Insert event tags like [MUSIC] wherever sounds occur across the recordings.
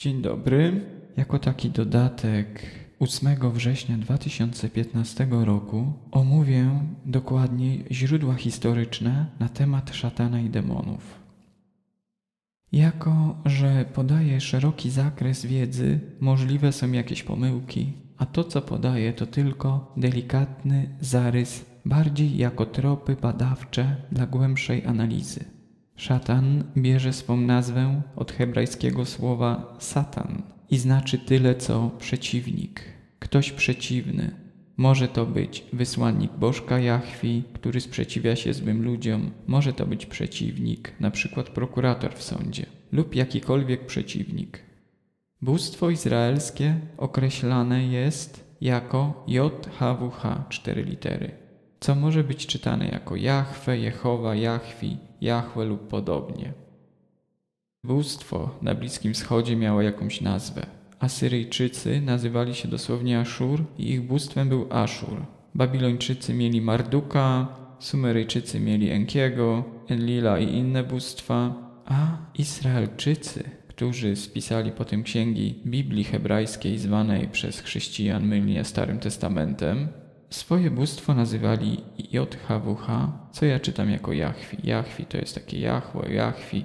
Dzień dobry. Jako taki dodatek 8 września 2015 roku omówię dokładniej źródła historyczne na temat szatana i demonów. Jako, że podaję szeroki zakres wiedzy, możliwe są jakieś pomyłki, a to co podaję to tylko delikatny zarys, bardziej jako tropy badawcze dla głębszej analizy. Szatan bierze swą nazwę od hebrajskiego słowa satan i znaczy tyle co przeciwnik, ktoś przeciwny. Może to być wysłannik Bożka Jachwi, który sprzeciwia się złym ludziom, może to być przeciwnik, na przykład prokurator w sądzie, lub jakikolwiek przeciwnik. Bóstwo izraelskie określane jest jako JHWH, cztery litery, co może być czytane jako Jahwe, Jehowa, Jahwi, Jahwe lub podobnie. Bóstwo na Bliskim Wschodzie miało jakąś nazwę. Asyryjczycy nazywali się dosłownie Aszur i ich bóstwem był Aszur. Babilończycy mieli Marduka, Sumeryjczycy mieli Enkiego, Enlila i inne bóstwa, a Izraelczycy, którzy spisali potem księgi Biblii hebrajskiej zwanej przez chrześcijan mylnie Starym Testamentem, swoje bóstwo nazywali JHWH, co ja czytam jako Jahwi. Jahwi to jest takie Jahwe, Jahwi.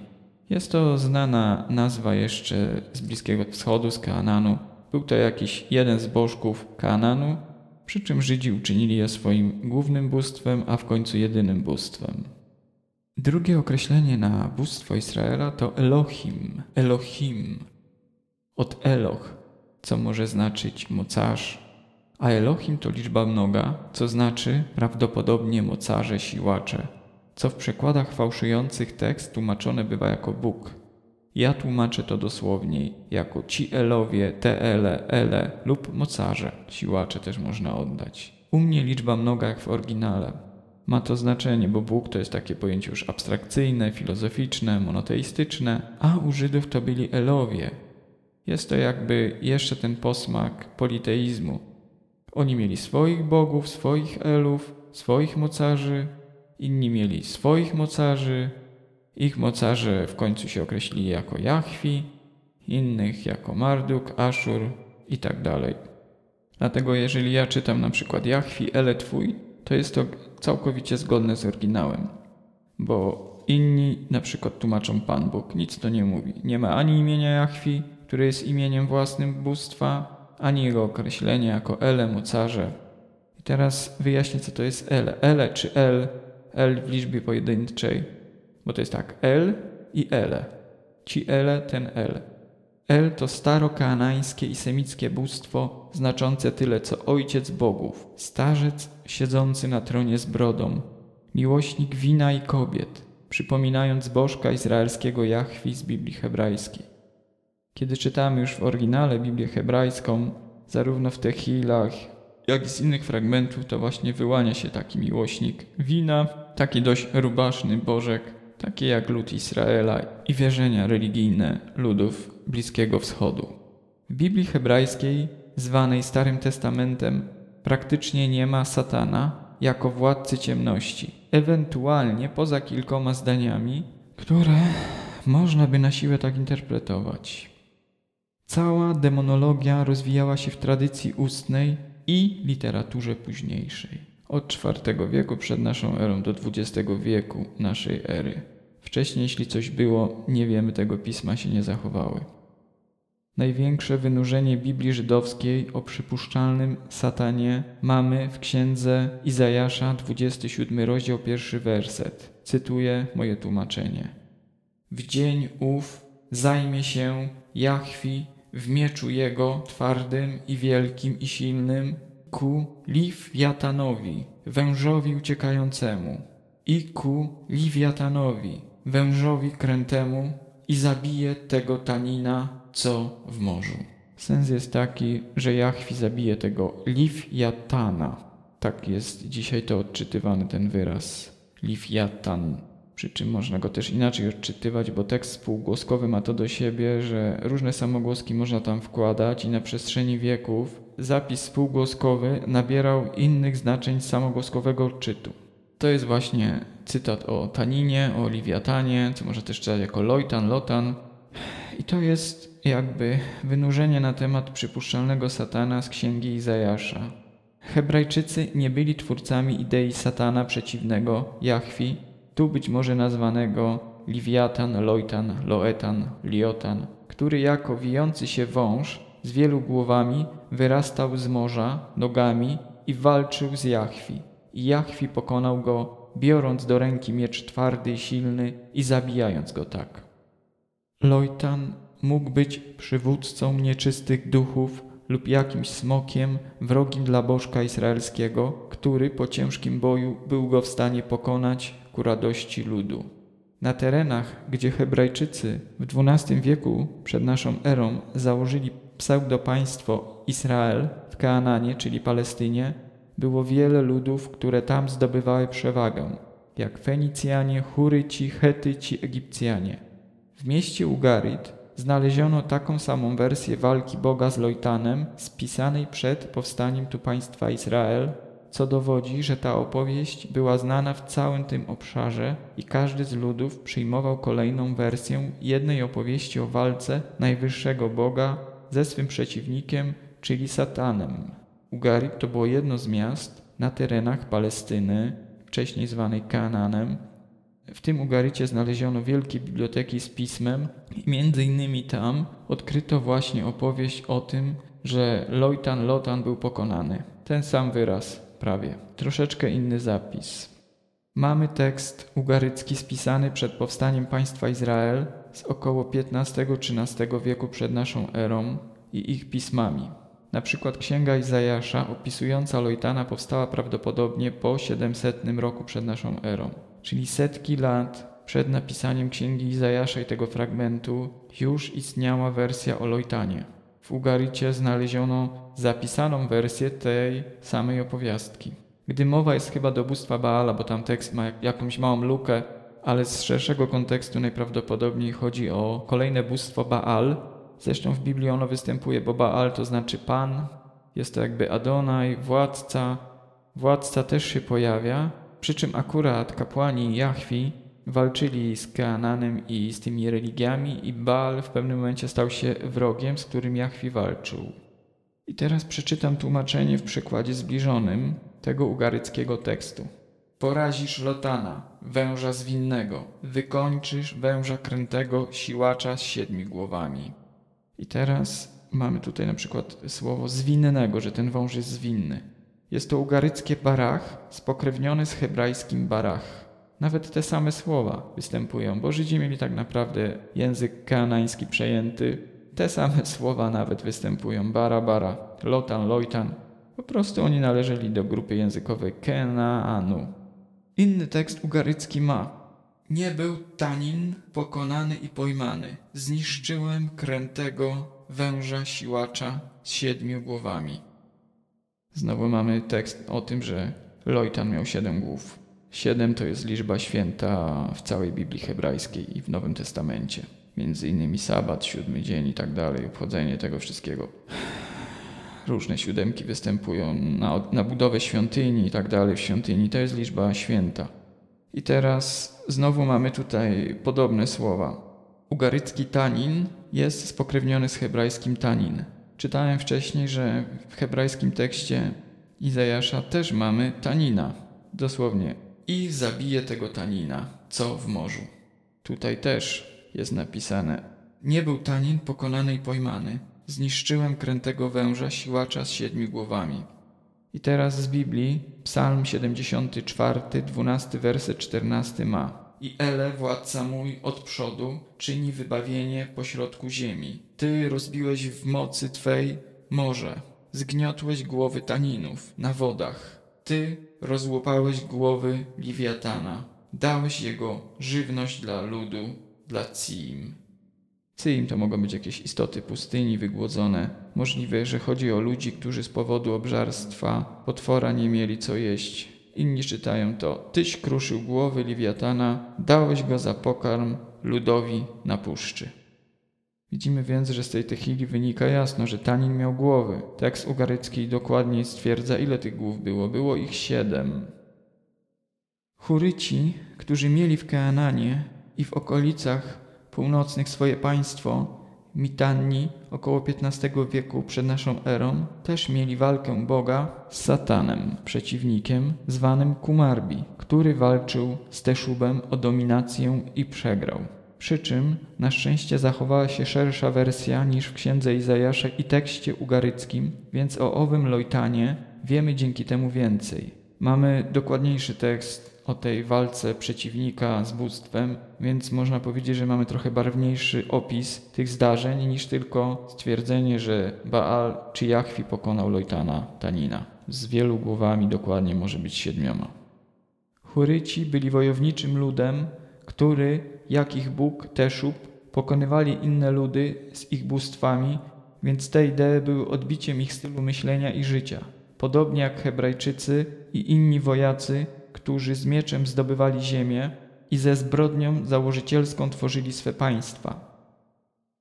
Jest to znana nazwa jeszcze z Bliskiego Wschodu, z Kaananu. Był to jakiś jeden z bożków Kaananu, przy czym Żydzi uczynili je swoim głównym bóstwem, a w końcu jedynym bóstwem. Drugie określenie na bóstwo Izraela to Elohim, Elohim, od Eloch, co może znaczyć mocarz, a Elohim to liczba mnoga, co znaczy prawdopodobnie mocarze, siłacze, co w przekładach fałszujących tekst tłumaczone bywa jako Bóg. Ja tłumaczę to dosłowniej jako ci Elowie, te Ele, Ele lub mocarze, siłacze też można oddać. U mnie liczba mnoga jak w oryginale. Ma to znaczenie, bo Bóg to jest takie pojęcie już abstrakcyjne, filozoficzne, monoteistyczne, a u Żydów to byli Elowie. Jest to jakby jeszcze ten posmak politeizmu, oni mieli swoich bogów, swoich elów, swoich mocarzy, inni mieli swoich mocarzy. Ich mocarze w końcu się określili jako Jahwi, innych jako Marduk, Aszur i tak dalej. Dlatego jeżeli ja czytam na przykład Jahwi, ele twój, to jest to całkowicie zgodne z oryginałem, bo inni na przykład tłumaczą Pan Bóg, nic to nie mówi. Nie ma ani imienia Jahwi, które jest imieniem własnym bóstwa, ani jego określenie jako ele mocarze. I teraz wyjaśnię, co to jest ele. Ele czy el, el w liczbie pojedynczej, bo to jest tak, el i ele. Ci ele, ten el. El to starokanańskie i semickie bóstwo, znaczące tyle co ojciec bogów, starzec siedzący na tronie z brodą, miłośnik wina i kobiet, przypominając bożka izraelskiego Jahwi z Biblii hebrajskiej. Kiedy czytamy już w oryginale Biblię hebrajską, zarówno w Tehilach, jak i z innych fragmentów, to właśnie wyłania się taki miłośnik wina, taki dość rubaszny bożek, taki jak lud Izraela i wierzenia religijne ludów Bliskiego Wschodu. W Biblii hebrajskiej, zwanej Starym Testamentem, praktycznie nie ma satana jako władcy ciemności, ewentualnie poza kilkoma zdaniami, które można by na siłę tak interpretować. Cała demonologia rozwijała się w tradycji ustnej i literaturze późniejszej. Od IV wieku przed naszą erą do XX wieku naszej ery. Wcześniej, jeśli coś było, nie wiemy, tego pisma się nie zachowały. Największe wynurzenie Biblii żydowskiej o przypuszczalnym satanie mamy w księdze Izajasza, 27 rozdział, pierwszy werset. Cytuję moje tłumaczenie. W dzień ów zajmie się Jachwi w mieczu jego twardym i wielkim i silnym ku Liwiatanowi, wężowi uciekającemu i ku Liwiatanowi, wężowi krętemu i zabije tego tanina, co w morzu. Sens jest taki, że Jachwi zabije tego Liwiatana. Tak jest dzisiaj to odczytywany ten wyraz. Liwiatan. Przy czym można go też inaczej odczytywać, bo tekst spółgłoskowy ma to do siebie, że różne samogłoski można tam wkładać i na przestrzeni wieków zapis spółgłoskowy nabierał innych znaczeń samogłoskowego odczytu. To jest właśnie cytat o taninie, o liwiatanie, co można też czytać jako lojtan, lotan. I to jest jakby wynurzenie na temat przypuszczalnego satana z księgi Izajasza. Hebrajczycy nie byli twórcami idei satana przeciwnego Jahwi, tu być może nazwanego Liwiatan, Lojtan, Loetan, Liotan, który jako wijący się wąż z wielu głowami wyrastał z morza nogami i walczył z Jahwi. I Jahwi pokonał go, biorąc do ręki miecz twardy i silny i zabijając go tak. Lojtan mógł być przywódcą nieczystych duchów lub jakimś smokiem wrogim dla bożka izraelskiego, który po ciężkim boju był go w stanie pokonać ku radości ludu. Na terenach, gdzie Hebrajczycy w XII wieku przed naszą erą założyli pseudopaństwo Izrael w Kaananie, czyli Palestynie, było wiele ludów, które tam zdobywały przewagę, jak Fenicjanie, Huryci, Chetyci, Egipcjanie. W mieście Ugarit znaleziono taką samą wersję walki Boga z Lojtanem spisanej przed powstaniem tu państwa Izrael, co dowodzi, że ta opowieść była znana w całym tym obszarze i każdy z ludów przyjmował kolejną wersję jednej opowieści o walce najwyższego Boga ze swym przeciwnikiem, czyli Satanem. Ugarit to było jedno z miast na terenach Palestyny, wcześniej zwanej Kananem. W tym Ugaricie znaleziono wielkie biblioteki z pismem i między innymi tam odkryto właśnie opowieść o tym, że Lojtan Lotan był pokonany. Ten sam wyraz prawie. Troszeczkę inny zapis. Mamy tekst ugarycki spisany przed powstaniem państwa Izrael z około XV-XIII wieku przed naszą erą i ich pismami. Na przykład Księga Izajasza opisująca Lojtana powstała prawdopodobnie po 700 roku przed naszą erą, czyli setki lat przed napisaniem Księgi Izajasza i tego fragmentu już istniała wersja o Lojtanie. W Ugaricie znaleziono zapisaną wersję tej samej opowiastki. Gdy mowa jest chyba do bóstwa Baala, bo tam tekst ma jakąś małą lukę, ale z szerszego kontekstu najprawdopodobniej chodzi o kolejne bóstwo Baal. Zresztą w Biblii ono występuje, bo Baal to znaczy Pan, jest to jakby Adonai, władca. Władca też się pojawia, przy czym akurat kapłani Jahwi walczyli z Keananem i z tymi religiami i Baal w pewnym momencie stał się wrogiem, z którym Jahwi walczył. I teraz przeczytam tłumaczenie w przekładzie zbliżonym tego ugaryckiego tekstu. Porazisz Lotana, węża zwinnego, wykończysz węża krętego, siłacza z siedmiu głowami. I teraz mamy tutaj na przykład słowo zwinnego, że ten wąż jest zwinny. Jest to ugaryckie barach, spokrewnione z hebrajskim barach. Nawet te same słowa występują, bo Żydzi mieli tak naprawdę język kanański przejęty. Te same [LAUGHS] słowa nawet występują. Bara, bara, lotan, lojtan. Po prostu oni należeli do grupy językowej Kenaanu. Inny tekst ugarycki ma. Nie był tanin pokonany i pojmany. Zniszczyłem krętego węża siłacza z siedmiu głowami. Znowu mamy tekst o tym, że Lojtan miał siedem głów. Siedem to jest liczba święta w całej Biblii hebrajskiej i w Nowym Testamencie. Między innymi sabat, siódmy dzień i tak dalej, obchodzenie tego wszystkiego. Różne siódemki występują na, na budowę świątyni i tak dalej w świątyni. To jest liczba święta. I teraz znowu mamy tutaj podobne słowa. Ugarycki tanin jest spokrewniony z hebrajskim tanin. Czytałem wcześniej, że w hebrajskim tekście Izajasza też mamy tanina. Dosłownie i zabije tego tanina, co w morzu. Tutaj też jest napisane: Nie był tanin pokonany i pojmany. Zniszczyłem krętego węża, siłacza z siedmiu głowami. I teraz z Biblii, Psalm 74, 12 werset 14 ma. I Ele, władca mój, od przodu, czyni wybawienie pośrodku ziemi. Ty rozbiłeś w mocy Twej morze, zgniotłeś głowy taninów na wodach. Ty rozłupałeś głowy Liwiatana, dałeś jego żywność dla ludu, dla Ciim. Ciim to mogą być jakieś istoty pustyni wygłodzone. Możliwe, że chodzi o ludzi, którzy z powodu obżarstwa potwora nie mieli co jeść. Inni czytają to: Tyś kruszył głowy Liwiatana, dałeś go za pokarm ludowi na puszczy. Widzimy więc, że z tej techniki wynika jasno, że Tanin miał głowy. Tekst ugarycki dokładniej stwierdza, ile tych głów było. Było ich siedem. Huryci, którzy mieli w Keananie i w okolicach północnych swoje państwo, Mitanni około XV wieku przed naszą erą też mieli walkę Boga z Satanem, przeciwnikiem zwanym Kumarbi, który walczył z Teszubem o dominację i przegrał. Przy czym na szczęście zachowała się szersza wersja niż w księdze Izajasza i tekście ugaryckim, więc o owym Lojtanie wiemy dzięki temu więcej. Mamy dokładniejszy tekst o tej walce przeciwnika z bóstwem, więc można powiedzieć, że mamy trochę barwniejszy opis tych zdarzeń niż tylko stwierdzenie, że Baal czy Jachwi pokonał Lojtana Tanina. Z wielu głowami dokładnie może być siedmioma. Huryci byli wojowniczym ludem, który, jak ich Bóg Teszub, pokonywali inne ludy z ich bóstwami, więc te idee były odbiciem ich stylu myślenia i życia. Podobnie jak Hebrajczycy i inni wojacy, którzy z mieczem zdobywali ziemię i ze zbrodnią założycielską tworzyli swe państwa.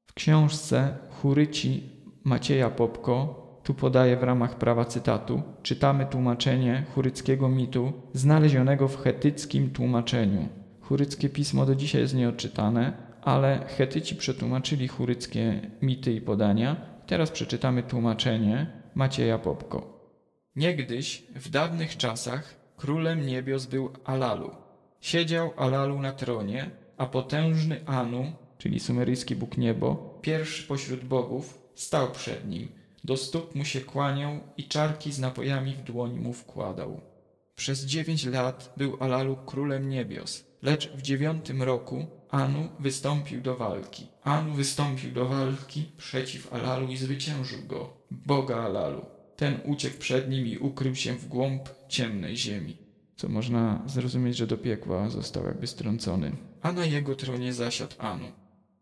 W książce Huryci Macieja Popko, tu podaję w ramach prawa cytatu, czytamy tłumaczenie huryckiego mitu znalezionego w chetyckim tłumaczeniu. Huryckie pismo do dzisiaj jest nieodczytane, ale Chetyci przetłumaczyli huryckie mity i podania. Teraz przeczytamy tłumaczenie Macieja Popko. Niegdyś, w dawnych czasach, królem niebios był Alalu. Siedział Alalu na tronie, a potężny Anu, czyli sumeryjski Bóg Niebo, pierwszy pośród bogów, stał przed nim. Do stóp mu się kłaniał i czarki z napojami w dłoń mu wkładał. Przez dziewięć lat był Alalu królem niebios, lecz w dziewiątym roku Anu wystąpił do walki. Anu wystąpił do walki przeciw Alalu i zwyciężył go, Boga Alalu. Ten uciekł przed nim i ukrył się w głąb ciemnej ziemi. Co można zrozumieć, że do piekła został jakby strącony. A na jego tronie zasiadł Anu.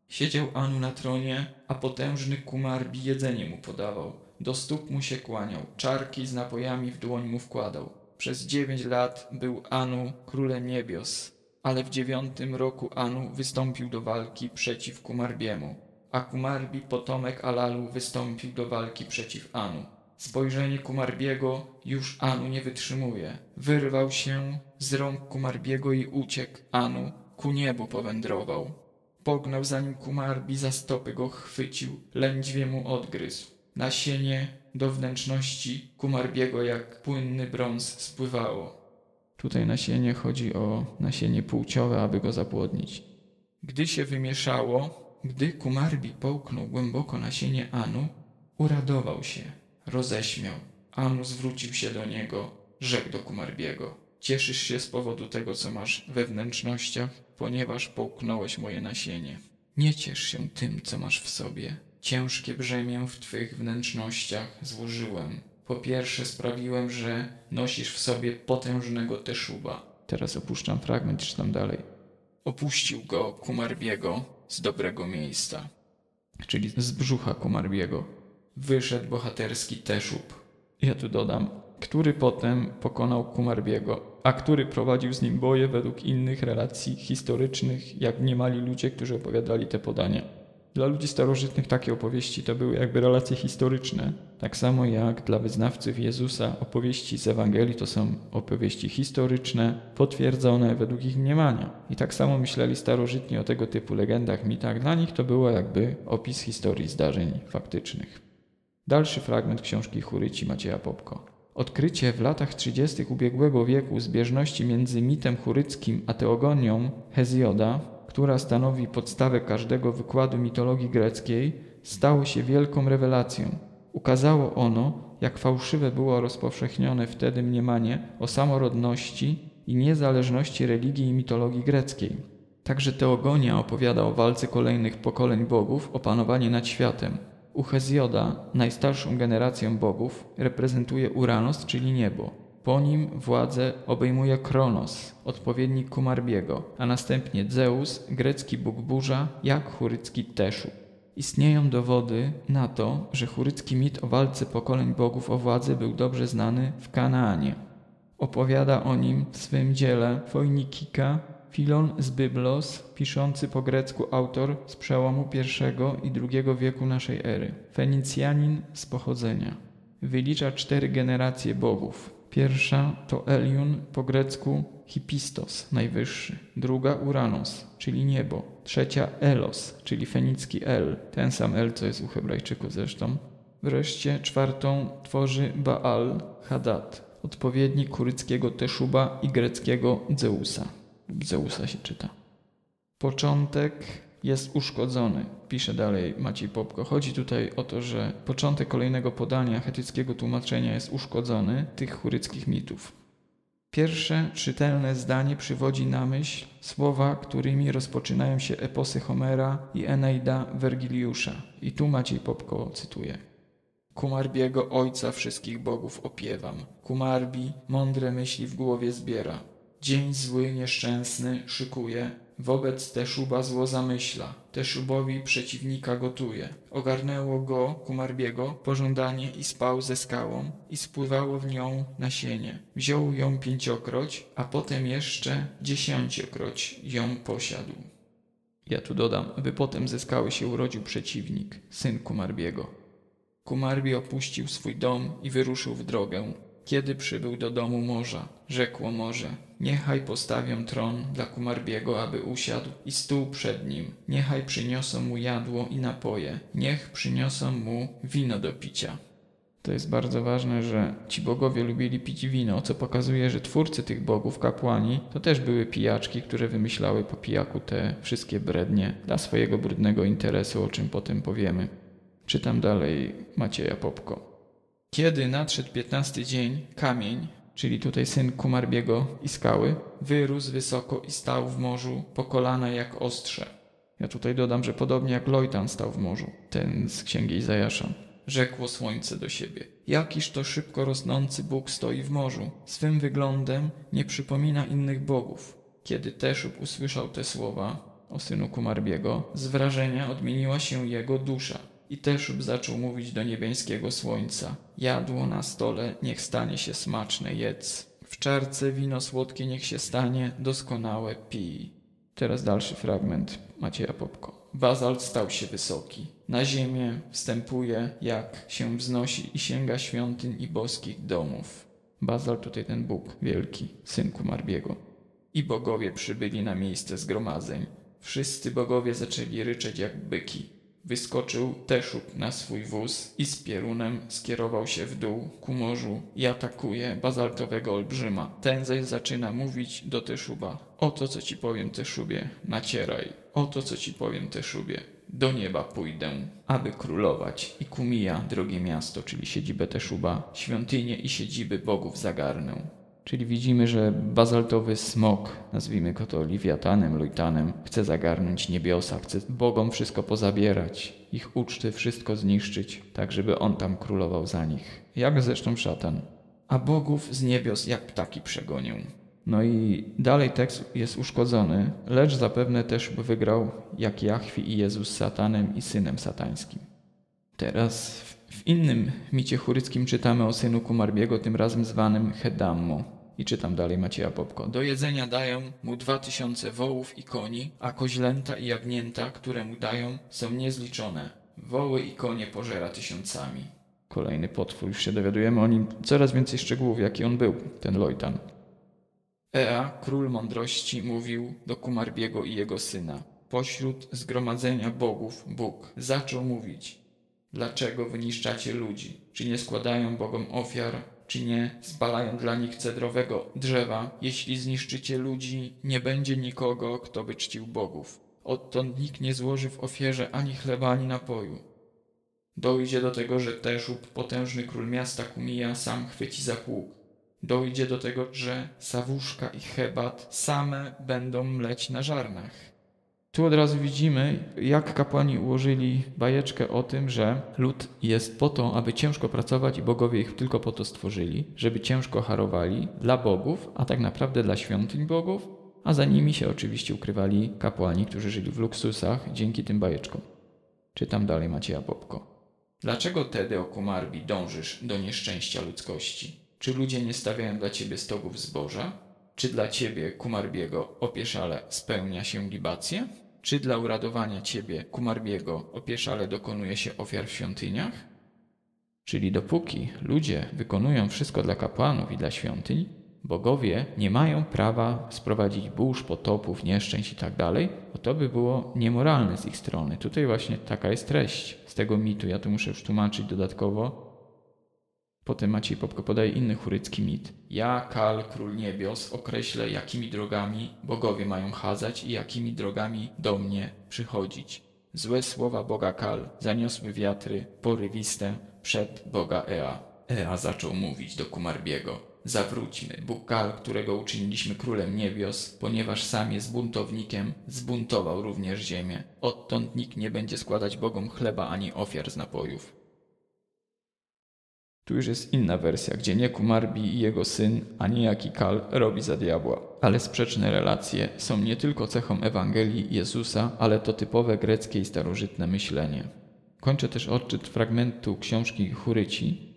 Siedział Anu na tronie, a potężny Kumarbi jedzenie mu podawał. Do stóp mu się kłaniał, czarki z napojami w dłoń mu wkładał. Przez dziewięć lat był Anu królem niebios, ale w dziewiątym roku Anu wystąpił do walki przeciw Kumarbiemu, a Kumarbi, potomek Alalu, wystąpił do walki przeciw Anu. Spojrzenie Kumarbiego już Anu nie wytrzymuje. Wyrwał się z rąk Kumarbiego i uciekł. Anu ku niebu powędrował. Pognał za nim Kumarbi, za stopy go chwycił, lędźwie mu odgryzł. Nasienie do wnętrzności Kumarbiego jak płynny brąz spływało. Tutaj nasienie chodzi o nasienie płciowe, aby go zapłodnić. Gdy się wymieszało, gdy Kumarbi połknął głęboko nasienie Anu, uradował się roześmiał. Anu zwrócił się do niego, rzekł do Kumarbiego. Cieszysz się z powodu tego, co masz we wnętrznościach, ponieważ połknąłeś moje nasienie. Nie ciesz się tym, co masz w sobie. Ciężkie brzemię w twych wnętrznościach złożyłem. Po pierwsze sprawiłem, że nosisz w sobie potężnego teszuba. Teraz opuszczam fragment czytam dalej. Opuścił go Kumarbiego z dobrego miejsca, czyli z brzucha Kumarbiego wyszedł bohaterski Teszub. Ja tu dodam, który potem pokonał Kumarbiego, a który prowadził z nim boje według innych relacji historycznych, jak mniemali ludzie, którzy opowiadali te podania. Dla ludzi starożytnych takie opowieści to były jakby relacje historyczne, tak samo jak dla wyznawców Jezusa opowieści z Ewangelii to są opowieści historyczne, potwierdzone według ich mniemania. I tak samo myśleli starożytni o tego typu legendach, mitach. Dla nich to było jakby opis historii zdarzeń faktycznych. Dalszy fragment książki Churyci Macieja Popko. Odkrycie w latach 30. ubiegłego wieku zbieżności między mitem churyckim a teogonią Hezjoda, która stanowi podstawę każdego wykładu mitologii greckiej, stało się wielką rewelacją. Ukazało ono, jak fałszywe było rozpowszechnione wtedy mniemanie o samorodności i niezależności religii i mitologii greckiej. Także teogonia opowiada o walce kolejnych pokoleń bogów o panowanie nad światem, u Hezjoda, najstarszą generację bogów, reprezentuje Uranos, czyli niebo. Po nim władzę obejmuje Kronos, odpowiednik Kumarbiego, a następnie Zeus, grecki bóg burza, jak churycki Teszu. Istnieją dowody na to, że churycki mit o walce pokoleń bogów o władzę był dobrze znany w Kanaanie. Opowiada o nim w swym dziele Foinikika Filon z Byblos, piszący po grecku autor z przełomu I i II wieku naszej ery, Fenicjanin z pochodzenia. Wylicza cztery generacje bogów. Pierwsza to Eliun, po grecku Hipistos, najwyższy. Druga Uranos, czyli niebo. Trzecia Elos, czyli fenicki El, ten sam El, co jest u Hebrajczyków zresztą. Wreszcie czwartą tworzy Baal Hadad, odpowiednik kuryckiego Teszuba i greckiego Zeusa. Zeusa się czyta. Początek jest uszkodzony, pisze dalej Maciej Popko. Chodzi tutaj o to, że początek kolejnego podania chetyckiego tłumaczenia jest uszkodzony tych churyckich mitów. Pierwsze czytelne zdanie przywodzi na myśl słowa, którymi rozpoczynają się eposy Homera i Eneida Wergiliusza. I tu Maciej Popko cytuje. Kumarbiego ojca wszystkich bogów opiewam. Kumarbi mądre myśli w głowie zbiera. Dzień zły, nieszczęsny szykuje, wobec Teszuba zło zamyśla. Teszubowi przeciwnika gotuje. Ogarnęło go, Kumarbiego, pożądanie i spał ze skałą i spływało w nią nasienie. Wziął ją pięciokroć, a potem jeszcze dziesięciokroć ją posiadł. Ja tu dodam, by potem ze skały się urodził przeciwnik, syn Kumarbiego. Kumarbi opuścił swój dom i wyruszył w drogę. Kiedy przybył do domu morza, rzekło morze, niechaj postawią tron dla Kumarbiego, aby usiadł i stół przed nim. Niechaj przyniosą mu jadło i napoje, niech przyniosą mu wino do picia. To jest bardzo ważne, że ci bogowie lubili pić wino, co pokazuje, że twórcy tych bogów, kapłani, to też były pijaczki, które wymyślały po pijaku te wszystkie brednie dla swojego brudnego interesu, o czym potem powiemy. Czytam dalej Macieja Popko. Kiedy nadszedł piętnasty dzień, kamień, czyli tutaj syn Kumarbiego i skały, wyrósł wysoko i stał w morzu po kolana jak ostrze. Ja tutaj dodam, że podobnie jak Lojtan stał w morzu, ten z księgi Izajasza. Rzekło słońce do siebie. Jakiż to szybko rosnący Bóg stoi w morzu. Swym wyglądem nie przypomina innych bogów. Kiedy Teszub usłyszał te słowa o synu Kumarbiego, z wrażenia odmieniła się jego dusza. I Teszub zaczął mówić do niebiańskiego słońca. Jadło na stole niech stanie się smaczne, jedz. W czarce wino słodkie niech się stanie, doskonałe pij. Teraz dalszy fragment Macieja Popko. Bazalt stał się wysoki. Na ziemię wstępuje, jak się wznosi i sięga świątyń i boskich domów. Bazalt tutaj ten Bóg wielki, synku Marbiego. I bogowie przybyli na miejsce zgromadzeń. Wszyscy bogowie zaczęli ryczeć jak byki. Wyskoczył Teszub na swój wóz i z pierunem skierował się w dół ku morzu i atakuje bazaltowego olbrzyma. Ten zaś zaczyna mówić do Teszuba. Oto co ci powiem Teszubie, nacieraj. Oto co ci powiem Teszubie, do nieba pójdę, aby królować i kumija, drogie miasto, czyli siedzibę Teszuba, świątynię i siedziby bogów zagarnę. Czyli widzimy, że bazaltowy smok, nazwijmy go to Liwiatanem, Lujtanem, chce zagarnąć niebiosa, chce bogom wszystko pozabierać, ich uczty wszystko zniszczyć, tak żeby on tam królował za nich. Jak zresztą szatan. A bogów z niebios jak ptaki przegonią. No i dalej tekst jest uszkodzony, lecz zapewne też wygrał jak Jachwi i Jezus z satanem i synem satańskim. Teraz w innym micie churyckim czytamy o synu Kumarbiego, tym razem zwanym Hedammo. I czytam dalej Macieja Popko. Do jedzenia dają mu dwa tysiące wołów i koni, a koźlęta i jagnięta, które mu dają, są niezliczone. Woły i konie pożera tysiącami. Kolejny potwór, już się dowiadujemy o nim coraz więcej szczegółów, jaki on był, ten Lojtan. Ea, król mądrości, mówił do Kumarbiego i jego syna. Pośród zgromadzenia bogów Bóg zaczął mówić. Dlaczego wyniszczacie ludzi? Czy nie składają bogom ofiar? Czy nie spalają dla nich cedrowego drzewa? Jeśli zniszczycie ludzi, nie będzie nikogo, kto by czcił bogów. Odtąd nikt nie złoży w ofierze ani chleba, ani napoju. Dojdzie do tego, że Teszub, potężny król miasta Kumija, sam chwyci za pług. Dojdzie do tego, że Sawuszka i Hebat same będą mleć na żarnach. Tu od razu widzimy, jak kapłani ułożyli bajeczkę o tym, że lud jest po to, aby ciężko pracować i bogowie ich tylko po to stworzyli, żeby ciężko harowali dla bogów, a tak naprawdę dla świątyń bogów, a za nimi się oczywiście ukrywali kapłani, którzy żyli w luksusach dzięki tym bajeczkom. Czytam dalej Macieja Popko. Dlaczego o Kumarbi, dążysz do nieszczęścia ludzkości? Czy ludzie nie stawiają dla ciebie stogów zboża? Czy dla ciebie, Kumarbiego, opieszale spełnia się libacja? Czy dla uradowania ciebie, Kumarbiego, opieszale dokonuje się ofiar w świątyniach? Czyli dopóki ludzie wykonują wszystko dla kapłanów i dla świątyń, Bogowie nie mają prawa sprowadzić burz, potopów, nieszczęść i tak bo to by było niemoralne z ich strony. Tutaj właśnie taka jest treść z tego mitu. Ja tu muszę już tłumaczyć dodatkowo. Potem Maciej Popko podaje inny churycki mit. Ja, Kal, król niebios, określę, jakimi drogami bogowie mają chadzać i jakimi drogami do mnie przychodzić. Złe słowa Boga Kal zaniosły wiatry porywiste przed Boga Ea. Ea zaczął mówić do Kumarbiego. Zawróćmy, Bóg Kal, którego uczyniliśmy królem niebios, ponieważ sam jest buntownikiem, zbuntował również ziemię. Odtąd nikt nie będzie składać Bogom chleba ani ofiar z napojów. Tu już jest inna wersja, gdzie nie Kumarbi i jego syn, a niejaki Kal robi za diabła. Ale sprzeczne relacje są nie tylko cechą Ewangelii Jezusa, ale to typowe greckie i starożytne myślenie. Kończę też odczyt fragmentu książki Churyci,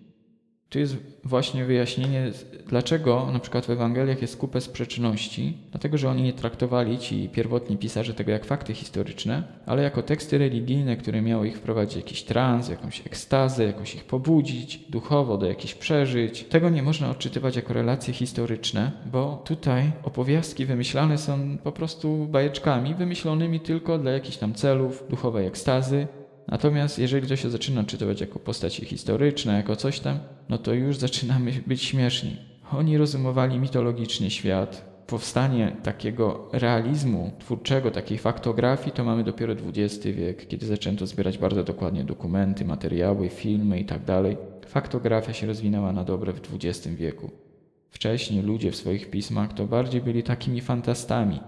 tu jest właśnie wyjaśnienie, dlaczego na przykład w Ewangeliach jest kupę sprzeczności, dlatego że oni nie traktowali ci pierwotni pisarze tego jak fakty historyczne, ale jako teksty religijne, które miały ich wprowadzić jakiś trans, jakąś ekstazę, jakoś ich pobudzić duchowo do jakichś przeżyć. Tego nie można odczytywać jako relacje historyczne, bo tutaj opowiastki wymyślane są po prostu bajeczkami, wymyślonymi tylko dla jakichś tam celów duchowej ekstazy, Natomiast jeżeli to się zaczyna czytać jako postacie historyczne, jako coś tam, no to już zaczynamy być śmieszni. Oni rozumowali mitologicznie świat. Powstanie takiego realizmu twórczego, takiej faktografii, to mamy dopiero XX wiek, kiedy zaczęto zbierać bardzo dokładnie dokumenty, materiały, filmy itd. Tak Faktografia się rozwinęła na dobre w XX wieku. Wcześniej ludzie w swoich pismach to bardziej byli takimi fantastami,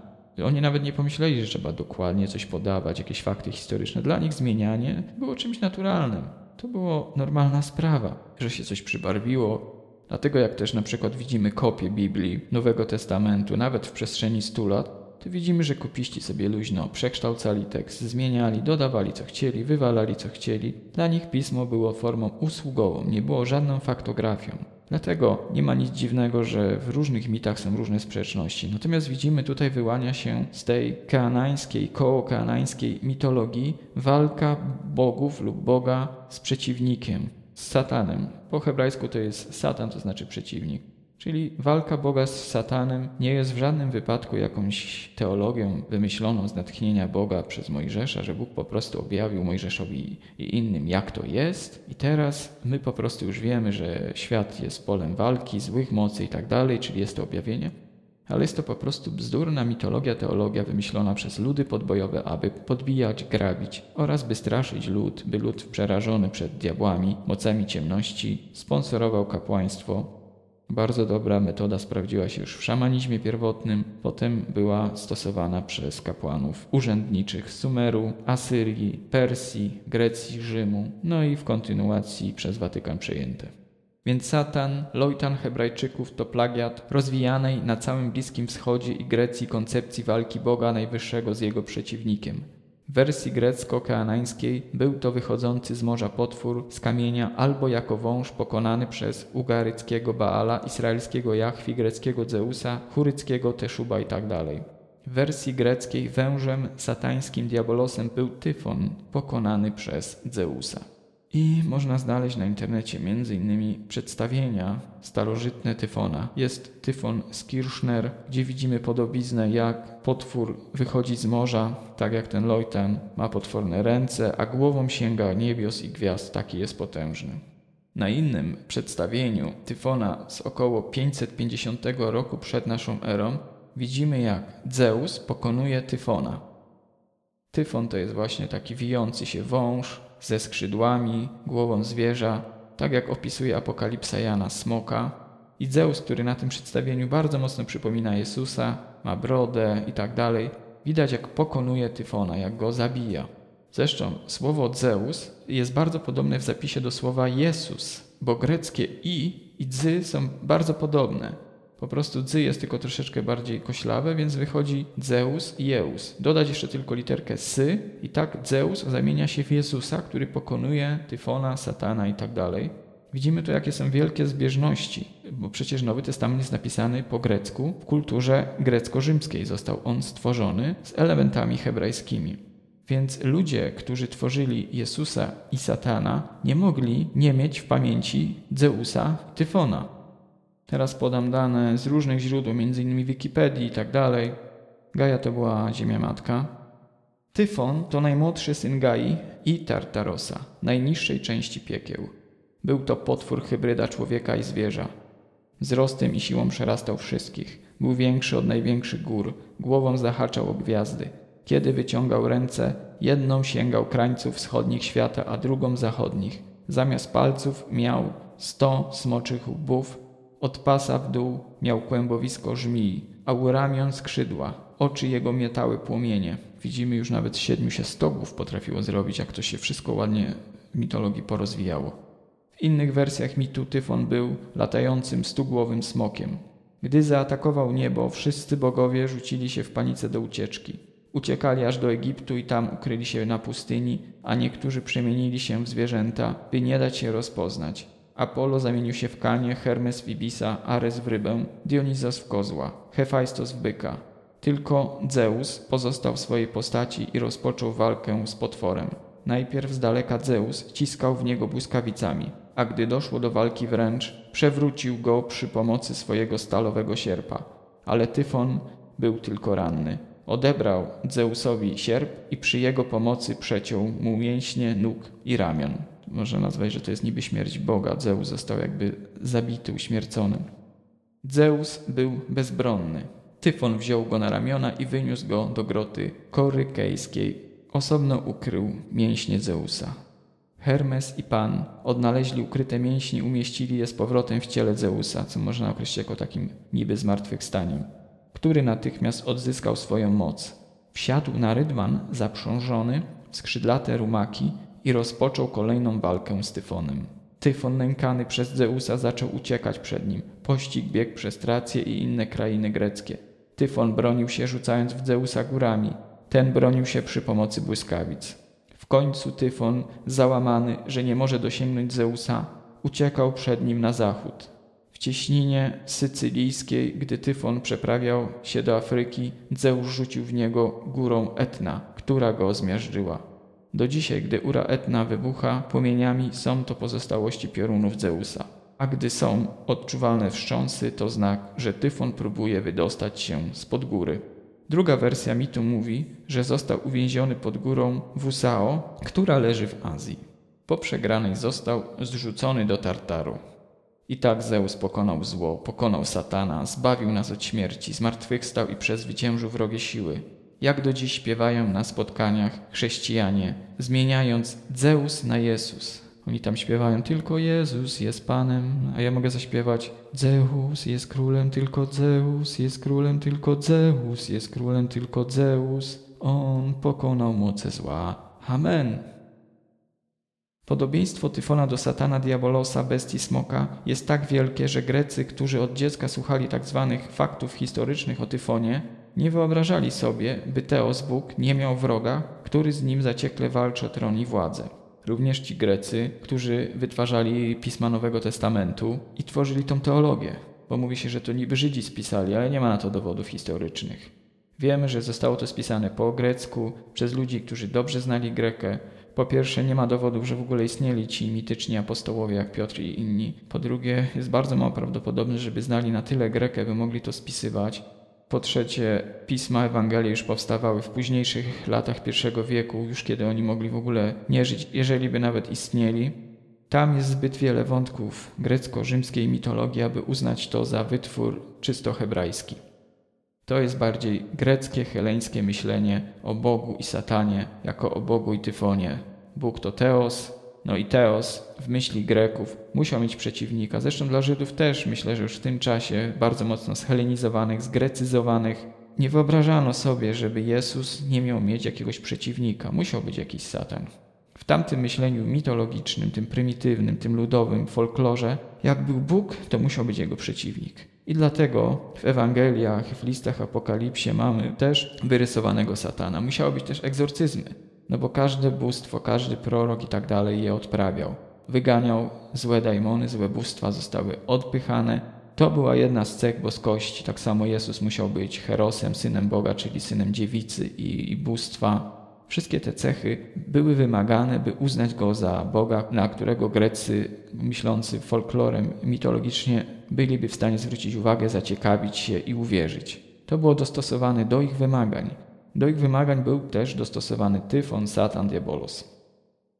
oni nawet nie pomyśleli, że trzeba dokładnie coś podawać, jakieś fakty historyczne. Dla nich zmienianie było czymś naturalnym. To było normalna sprawa, że się coś przybarwiło. Dlatego jak też na przykład widzimy kopię Biblii, Nowego Testamentu, nawet w przestrzeni 100 lat, to widzimy, że kopiści sobie luźno przekształcali tekst, zmieniali, dodawali co chcieli, wywalali co chcieli. Dla nich pismo było formą usługową, nie było żadną faktografią. Dlatego nie ma nic dziwnego, że w różnych mitach są różne sprzeczności. Natomiast widzimy tutaj wyłania się z tej keanańskiej, koło-keanańskiej mitologii walka bogów lub Boga z przeciwnikiem, z satanem. Po hebrajsku to jest satan, to znaczy przeciwnik. Czyli walka Boga z Satanem nie jest w żadnym wypadku jakąś teologią wymyśloną z natchnienia Boga przez Mojżesza, że Bóg po prostu objawił Mojżeszowi i innym, jak to jest. I teraz my po prostu już wiemy, że świat jest polem walki, złych mocy i tak dalej, czyli jest to objawienie. Ale jest to po prostu bzdurna mitologia, teologia wymyślona przez ludy podbojowe, aby podbijać, grabić oraz by straszyć lud, by lud przerażony przed diabłami, mocami ciemności sponsorował kapłaństwo, bardzo dobra metoda sprawdziła się już w szamanizmie pierwotnym, potem była stosowana przez kapłanów urzędniczych z Sumeru, Asyrii, Persji, Grecji, Rzymu, no i w kontynuacji przez Watykan przejęte. Więc Satan, Lojtan Hebrajczyków to plagiat rozwijanej na całym Bliskim Wschodzie i Grecji koncepcji walki Boga Najwyższego z jego przeciwnikiem – w wersji grecko-keanańskiej był to wychodzący z morza potwór z kamienia albo jako wąż pokonany przez ugaryckiego Baala, israelskiego Jachwi, greckiego Zeusa, churyckiego Teszuba itd. Tak w wersji greckiej wężem satańskim diabolosem był Tyfon, pokonany przez Zeusa. I można znaleźć na internecie m.in. przedstawienia starożytne tyfona. Jest tyfon z Kirchner, gdzie widzimy podobiznę, jak potwór wychodzi z morza, tak jak ten Lojtan ma potworne ręce, a głową sięga niebios i gwiazd, taki jest potężny. Na innym przedstawieniu tyfona z około 550 roku przed naszą erą widzimy, jak Zeus pokonuje tyfona. Tyfon to jest właśnie taki wijący się wąż, ze skrzydłami, głową zwierza, tak jak opisuje Apokalipsa Jana smoka. I Zeus, który na tym przedstawieniu bardzo mocno przypomina Jezusa, ma brodę i tak dalej, widać jak pokonuje Tyfona, jak go zabija. Zresztą słowo Zeus jest bardzo podobne w zapisie do słowa Jezus, bo greckie i i dzy są bardzo podobne. Po prostu dzy jest tylko troszeczkę bardziej koślawe, więc wychodzi Zeus i Jeus. Dodać jeszcze tylko literkę sy i tak Zeus zamienia się w Jezusa, który pokonuje Tyfona, Satana i tak dalej. Widzimy tu, jakie są wielkie zbieżności, bo przecież Nowy Testament jest napisany po grecku, w kulturze grecko-rzymskiej został on stworzony z elementami hebrajskimi. Więc ludzie, którzy tworzyli Jezusa i Satana, nie mogli nie mieć w pamięci Zeusa, Tyfona. Teraz podam dane z różnych źródeł, m.in. Wikipedii i tak dalej. Gaja to była ziemia matka. Tyfon to najmłodszy syn Gai i Tartarosa, najniższej części piekieł. Był to potwór hybryda człowieka i zwierza. Wzrostem i siłą przerastał wszystkich. Był większy od największych gór, głową zahaczał o gwiazdy. Kiedy wyciągał ręce, jedną sięgał krańców wschodnich świata, a drugą zachodnich. Zamiast palców miał sto smoczych łbów, od pasa w dół miał kłębowisko żmii, a u ramion skrzydła. Oczy jego mietały płomienie. Widzimy już nawet siedmiu się stogów potrafiło zrobić, jak to się wszystko ładnie w mitologii porozwijało. W innych wersjach mitu Tyfon był latającym stugłowym smokiem. Gdy zaatakował niebo, wszyscy bogowie rzucili się w panice do ucieczki. Uciekali aż do Egiptu i tam ukryli się na pustyni, a niektórzy przemienili się w zwierzęta, by nie dać się rozpoznać. Apollo zamienił się w kanie, Hermes w ibisa, Ares w rybę, Dionizos w kozła, Hefajstos w byka. Tylko Zeus pozostał w swojej postaci i rozpoczął walkę z potworem. Najpierw z daleka Zeus ciskał w niego błyskawicami, a gdy doszło do walki wręcz, przewrócił go przy pomocy swojego stalowego sierpa. Ale Tyfon był tylko ranny. Odebrał Zeusowi sierp i przy jego pomocy przeciął mu mięśnie nóg i ramion. Można nazwać, że to jest niby śmierć Boga. Zeus został jakby zabity, uśmiercony. Zeus był bezbronny. Tyfon wziął go na ramiona i wyniósł go do groty korykejskiej. Osobno ukrył mięśnie Zeusa. Hermes i Pan odnaleźli ukryte mięśnie i umieścili je z powrotem w ciele Zeusa, co można określić jako takim niby zmartwychwstaniem, który natychmiast odzyskał swoją moc. Wsiadł na rydwan zaprzążony w skrzydlate rumaki i rozpoczął kolejną walkę z Tyfonem. Tyfon nękany przez Zeusa zaczął uciekać przed nim. Pościg biegł przez Trację i inne krainy greckie. Tyfon bronił się rzucając w Zeusa górami. Ten bronił się przy pomocy błyskawic. W końcu Tyfon, załamany, że nie może dosięgnąć Zeusa, uciekał przed nim na zachód. W cieśninie sycylijskiej, gdy Tyfon przeprawiał się do Afryki, Zeus rzucił w niego górą Etna, która go zmiażdżyła. Do dzisiaj, gdy ura Etna wybucha płomieniami, są to pozostałości piorunów Zeusa. A gdy są odczuwalne wstrząsy, to znak, że Tyfon próbuje wydostać się spod góry. Druga wersja mitu mówi, że został uwięziony pod górą Wusao, która leży w Azji. Po przegranej został zrzucony do Tartaru. I tak Zeus pokonał zło, pokonał satana, zbawił nas od śmierci, zmartwychwstał i przezwyciężył wrogie siły. Jak do dziś śpiewają na spotkaniach chrześcijanie, zmieniając Zeus na Jezus. Oni tam śpiewają tylko Jezus jest Panem, a ja mogę zaśpiewać Zeus jest królem, tylko Zeus jest królem, tylko Zeus jest królem, tylko Zeus. On pokonał moce zła. Amen. Podobieństwo Tyfona do satana diabolosa, bestii smoka jest tak wielkie, że Grecy, którzy od dziecka słuchali tzw. Tak faktów historycznych o Tyfonie, nie wyobrażali sobie, by Teos Bóg nie miał wroga, który z nim zaciekle walczy o tron i władzę. Również ci Grecy, którzy wytwarzali pisma Nowego Testamentu i tworzyli tą teologię, bo mówi się, że to niby Żydzi spisali, ale nie ma na to dowodów historycznych. Wiemy, że zostało to spisane po grecku przez ludzi, którzy dobrze znali Grekę. Po pierwsze, nie ma dowodów, że w ogóle istnieli ci mityczni apostołowie jak Piotr i inni. Po drugie, jest bardzo mało prawdopodobne, żeby znali na tyle Grekę, by mogli to spisywać. Po trzecie, pisma Ewangelii już powstawały w późniejszych latach I wieku, już kiedy oni mogli w ogóle nie żyć, jeżeli by nawet istnieli. Tam jest zbyt wiele wątków grecko-rzymskiej mitologii, aby uznać to za wytwór czysto hebrajski. To jest bardziej greckie, heleńskie myślenie o Bogu i Satanie jako o Bogu i Tyfonie. Bóg to Teos, no i Teos w myśli Greków musiał mieć przeciwnika. Zresztą dla Żydów też myślę, że już w tym czasie bardzo mocno zhelenizowanych, zgrecyzowanych, nie wyobrażano sobie, żeby Jezus nie miał mieć jakiegoś przeciwnika. Musiał być jakiś Satan. W tamtym myśleniu mitologicznym, tym prymitywnym, tym ludowym folklorze, jak był Bóg, to musiał być jego przeciwnik. I dlatego w Ewangeliach, w listach Apokalipsie mamy też wyrysowanego satana. Musiały być też egzorcyzmy. No bo każde bóstwo, każdy prorok i tak dalej je odprawiał. Wyganiał złe dajmony, złe bóstwa zostały odpychane. To była jedna z cech boskości. Tak samo Jezus musiał być Herosem, synem Boga, czyli synem dziewicy i, i bóstwa. Wszystkie te cechy były wymagane, by uznać go za Boga, na którego Grecy myślący folklorem mitologicznie byliby w stanie zwrócić uwagę, zaciekawić się i uwierzyć. To było dostosowane do ich wymagań. Do ich wymagań był też dostosowany Tyfon, Satan, Diabolos.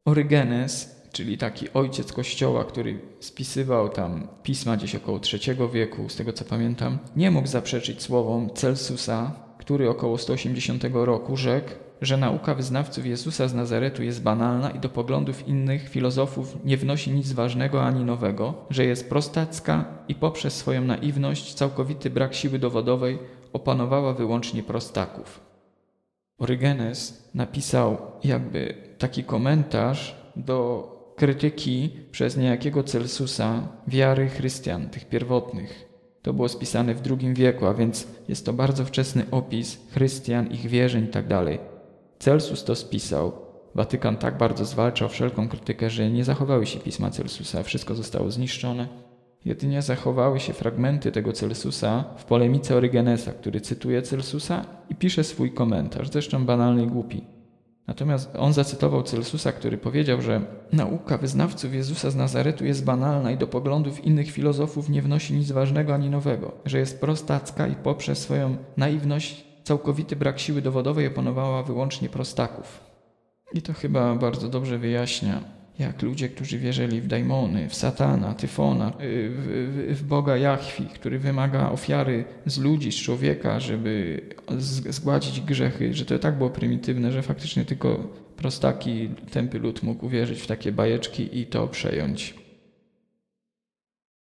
Orygenes, czyli taki ojciec kościoła, który spisywał tam pisma gdzieś około III wieku, z tego co pamiętam, nie mógł zaprzeczyć słowom Celsusa, który około 180 roku rzekł, że nauka wyznawców Jezusa z Nazaretu jest banalna i do poglądów innych filozofów nie wnosi nic ważnego ani nowego, że jest prostacka i poprzez swoją naiwność, całkowity brak siły dowodowej opanowała wyłącznie prostaków. Orygenes napisał jakby taki komentarz do krytyki przez niejakiego Celsusa wiary chrystian, tych pierwotnych. To było spisane w II wieku, a więc jest to bardzo wczesny opis chrystian, ich wierzeń itd. Tak Celsus to spisał. Watykan tak bardzo zwalczał wszelką krytykę, że nie zachowały się pisma Celsusa, wszystko zostało zniszczone. Jedynie zachowały się fragmenty tego Celsusa w polemice Orygenesa, który cytuje Celsusa i pisze swój komentarz, zresztą banalny i głupi. Natomiast on zacytował Celsusa, który powiedział, że nauka wyznawców Jezusa z Nazaretu jest banalna i do poglądów innych filozofów nie wnosi nic ważnego ani nowego, że jest prostacka i poprzez swoją naiwność całkowity brak siły dowodowej opanowała wyłącznie prostaków. I to chyba bardzo dobrze wyjaśnia, jak ludzie, którzy wierzyli w daimony, w satana, tyfona, y, w, w, Boga Jachwi, który wymaga ofiary z ludzi, z człowieka, żeby zgładzić grzechy, że to tak było prymitywne, że faktycznie tylko prostaki, tępy lud mógł uwierzyć w takie bajeczki i to przejąć.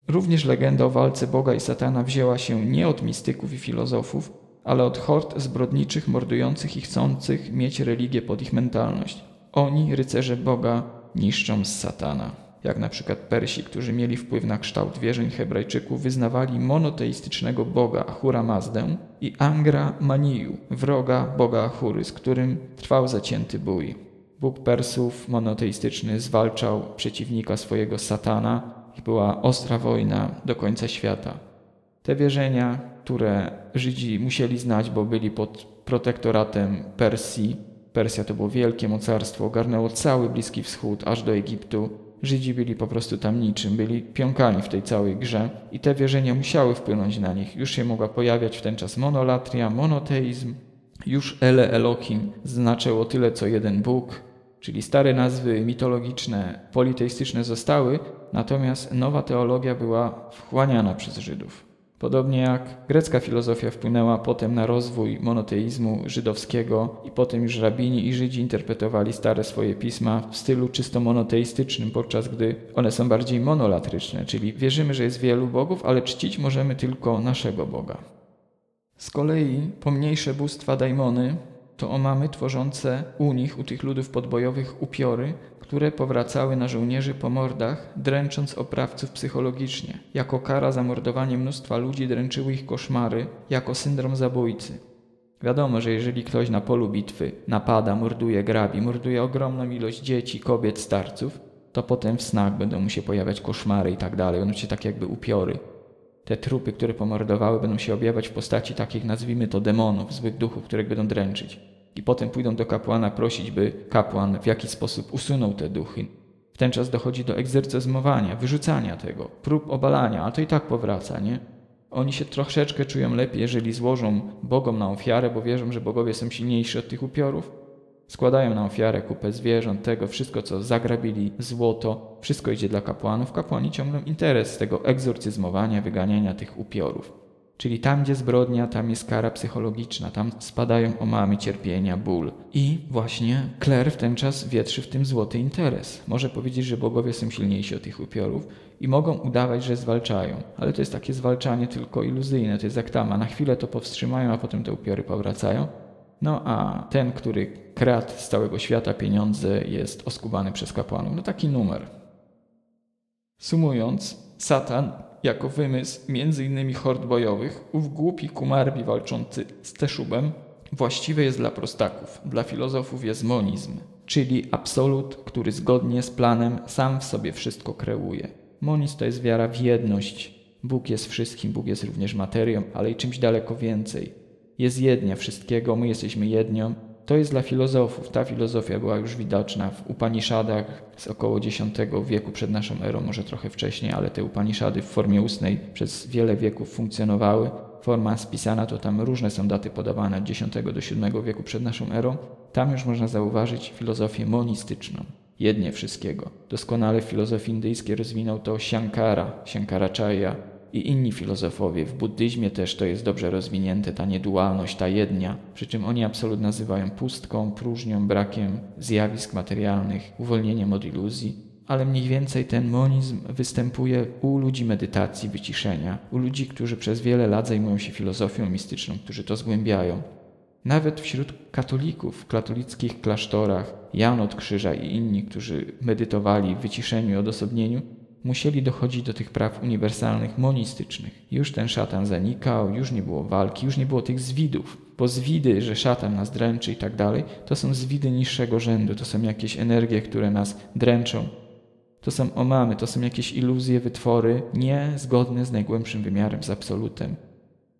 Również legenda o walce Boga i Satana wzięła się nie od mistyków i filozofów, ale od hord zbrodniczych, mordujących i chcących mieć religię pod ich mentalność. Oni, rycerze Boga, niszczą z satana. Jak na przykład Persi, którzy mieli wpływ na kształt wierzeń Hebrajczyków, wyznawali monoteistycznego boga Ahura Mazdę i Angra Maniu, wroga boga Ahury, z którym trwał zacięty bój. Bóg Persów monoteistyczny zwalczał przeciwnika swojego satana i była ostra wojna do końca świata. Te wierzenia, które Żydzi musieli znać, bo byli pod protektoratem Persji, Persja to było wielkie mocarstwo, ogarnęło cały Bliski Wschód aż do Egiptu. Żydzi byli po prostu tam niczym, byli pionkami w tej całej grze i te wierzenia musiały wpłynąć na nich. Już się mogła pojawiać w ten czas monolatria, monoteizm. Już Ele Elohim znaczyło tyle co jeden Bóg, czyli stare nazwy mitologiczne, politeistyczne zostały, natomiast nowa teologia była wchłaniana przez Żydów. Podobnie jak grecka filozofia wpłynęła potem na rozwój monoteizmu żydowskiego i potem już rabini i Żydzi interpretowali stare swoje pisma w stylu czysto monoteistycznym, podczas gdy one są bardziej monolatryczne, czyli wierzymy, że jest wielu bogów, ale czcić możemy tylko naszego Boga. Z kolei pomniejsze bóstwa daimony to omamy tworzące u nich, u tych ludów podbojowych upiory, które powracały na żołnierzy po mordach, dręcząc oprawców psychologicznie. Jako kara za mordowanie mnóstwa ludzi dręczyły ich koszmary, jako syndrom zabójcy. Wiadomo, że jeżeli ktoś na polu bitwy napada, morduje, grabi, morduje ogromną ilość dzieci, kobiet, starców, to potem w snach będą mu się pojawiać koszmary i tak dalej. Będą się tak jakby upiory. Te trupy, które pomordowały, będą się objawiać w postaci takich, nazwijmy to, demonów, złych duchów, które będą dręczyć i potem pójdą do kapłana prosić, by kapłan w jakiś sposób usunął te duchy. W ten czas dochodzi do egzercyzmowania, wyrzucania tego, prób obalania, ale to i tak powraca, nie? Oni się troszeczkę czują lepiej, jeżeli złożą Bogom na ofiarę, bo wierzą, że bogowie są silniejsi od tych upiorów. Składają na ofiarę kupę zwierząt, tego wszystko, co zagrabili, złoto, wszystko idzie dla kapłanów. Kapłani ciągną interes z tego egzorcyzmowania, wyganiania tych upiorów. Czyli tam, gdzie zbrodnia, tam jest kara psychologiczna, tam spadają omamy cierpienia, ból. I właśnie Kler w ten czas wietrzy w tym złoty interes. Może powiedzieć, że bogowie są silniejsi od ich upiorów i mogą udawać, że zwalczają. Ale to jest takie zwalczanie tylko iluzyjne, to jest jak tama. Na chwilę to powstrzymają, a potem te upiory powracają. No a ten, który kradł z całego świata pieniądze, jest oskubany przez kapłanów. No taki numer. Sumując, Satan jako wymysł m.in. hord bojowych, ów głupi kumarbi walczący z Teszubem właściwy jest dla prostaków, dla filozofów jest monizm, czyli absolut, który zgodnie z planem sam w sobie wszystko kreuje. Monizm to jest wiara w jedność. Bóg jest wszystkim, Bóg jest również materią, ale i czymś daleko więcej. Jest jednia wszystkiego, my jesteśmy jednią To jest dla filozofów. Ta filozofia była już widoczna w Upanishadach z około X wieku przed naszą erą, może trochę wcześniej, ale te Upanishady w formie ustnej przez wiele wieków funkcjonowały. Forma spisana to tam różne są daty podawane od X do VII wieku przed naszą erą. Tam już można zauważyć filozofię monistyczną jednie wszystkiego. Doskonale w filozofii indyjskiej rozwinął to Shankara, Shankaracharya i inni filozofowie. W buddyzmie też to jest dobrze rozwinięte, ta niedualność, ta jednia, przy czym oni absolut nazywają pustką, próżnią, brakiem zjawisk materialnych, uwolnieniem od iluzji. Ale mniej więcej ten monizm występuje u ludzi medytacji, wyciszenia, u ludzi, którzy przez wiele lat zajmują się filozofią mistyczną, którzy to zgłębiają. Nawet wśród katolików w katolickich klasztorach, Jan od Krzyża i inni, którzy medytowali w wyciszeniu i odosobnieniu, musieli dochodzić do tych praw uniwersalnych monistycznych. Już ten szatan zanikał, już nie było walki, już nie było tych zwidów. Bo zwidy, że szatan nas dręczy i tak dalej, to są zwidy niższego rzędu, to są jakieś energie, które nas dręczą. To są omamy, to są jakieś iluzje, wytwory niezgodne z najgłębszym wymiarem, z absolutem.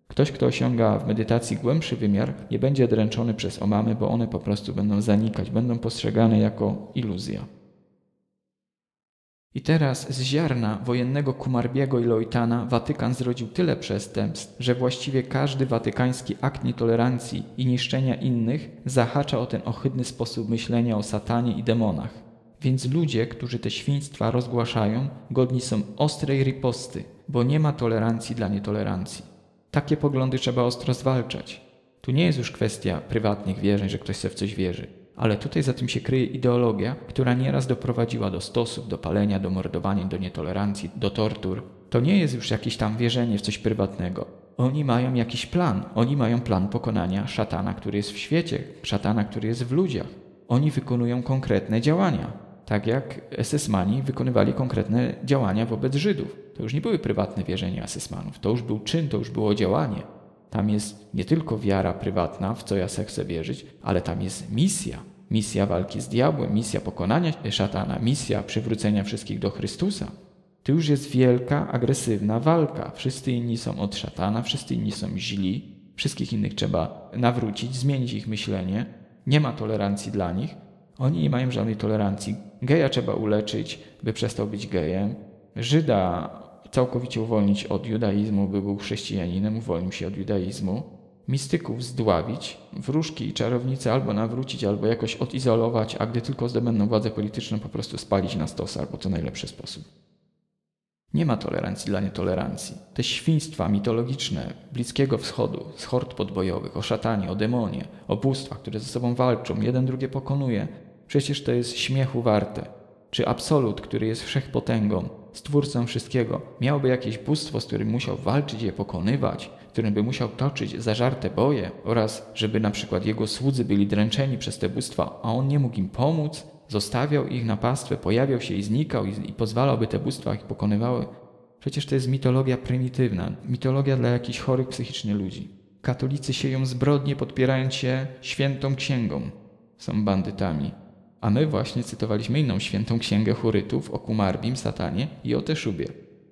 Ktoś, kto osiąga w medytacji głębszy wymiar, nie będzie dręczony przez omamy, bo one po prostu będą zanikać, będą postrzegane jako iluzja. I teraz z ziarna wojennego Kumarbiego i Loitana Watykan zrodził tyle przestępstw, że właściwie każdy watykański akt nietolerancji i niszczenia innych zahacza o ten ohydny sposób myślenia o satanie i demonach. Więc ludzie, którzy te świństwa rozgłaszają, godni są ostrej riposty, bo nie ma tolerancji dla nietolerancji. Takie poglądy trzeba ostro zwalczać. Tu nie jest już kwestia prywatnych wierzeń, że ktoś sobie w coś wierzy, ale tutaj za tym się kryje ideologia, która nieraz doprowadziła do stosów, do palenia, do mordowania, do nietolerancji, do tortur. To nie jest już jakieś tam wierzenie w coś prywatnego. Oni mają jakiś plan. Oni mają plan pokonania szatana, który jest w świecie, szatana, który jest w ludziach. Oni wykonują konkretne działania, tak jak SS-mani wykonywali konkretne działania wobec Żydów. To już nie były prywatne wierzenia asysmanów, to już był czyn, to już było działanie. Tam jest nie tylko wiara prywatna, w co ja chcę wierzyć, ale tam jest misja. Misja walki z diabłem, misja pokonania szatana, misja przywrócenia wszystkich do Chrystusa. To już jest wielka, agresywna walka. Wszyscy inni są od szatana, wszyscy inni są źli, wszystkich innych trzeba nawrócić, zmienić ich myślenie. Nie ma tolerancji dla nich. Oni nie mają żadnej tolerancji. Geja trzeba uleczyć, by przestał być gejem. Żyda całkowicie uwolnić od judaizmu, by był chrześcijaninem, uwolnił się od judaizmu, mistyków zdławić, wróżki i czarownice albo nawrócić, albo jakoś odizolować, a gdy tylko zdobędą władzę polityczną, po prostu spalić na stos, albo to najlepszy sposób. Nie ma tolerancji dla nietolerancji. Te świństwa mitologiczne Bliskiego Wschodu, z hord podbojowych, o szatanie, o demonie, o bóstwach, które ze sobą walczą, jeden drugie pokonuje, przecież to jest śmiechu warte. Czy absolut, który jest wszechpotęgą, stwórcą wszystkiego, miałby jakieś bóstwo, z którym musiał walczyć je pokonywać, którym by musiał toczyć zażarte boje oraz żeby na przykład jego słudzy byli dręczeni przez te bóstwa, a on nie mógł im pomóc, zostawiał ich na pastwę, pojawiał się i znikał i, i pozwalał, by te bóstwa ich pokonywały. Przecież to jest mitologia prymitywna, mitologia dla jakichś chorych psychicznie ludzi. Katolicy sieją zbrodnie podpierając się świętą księgą. Są bandytami. A my właśnie cytowaliśmy inną świętą księgę Hurytów o Kumarbim, Satanie i o Teszubie.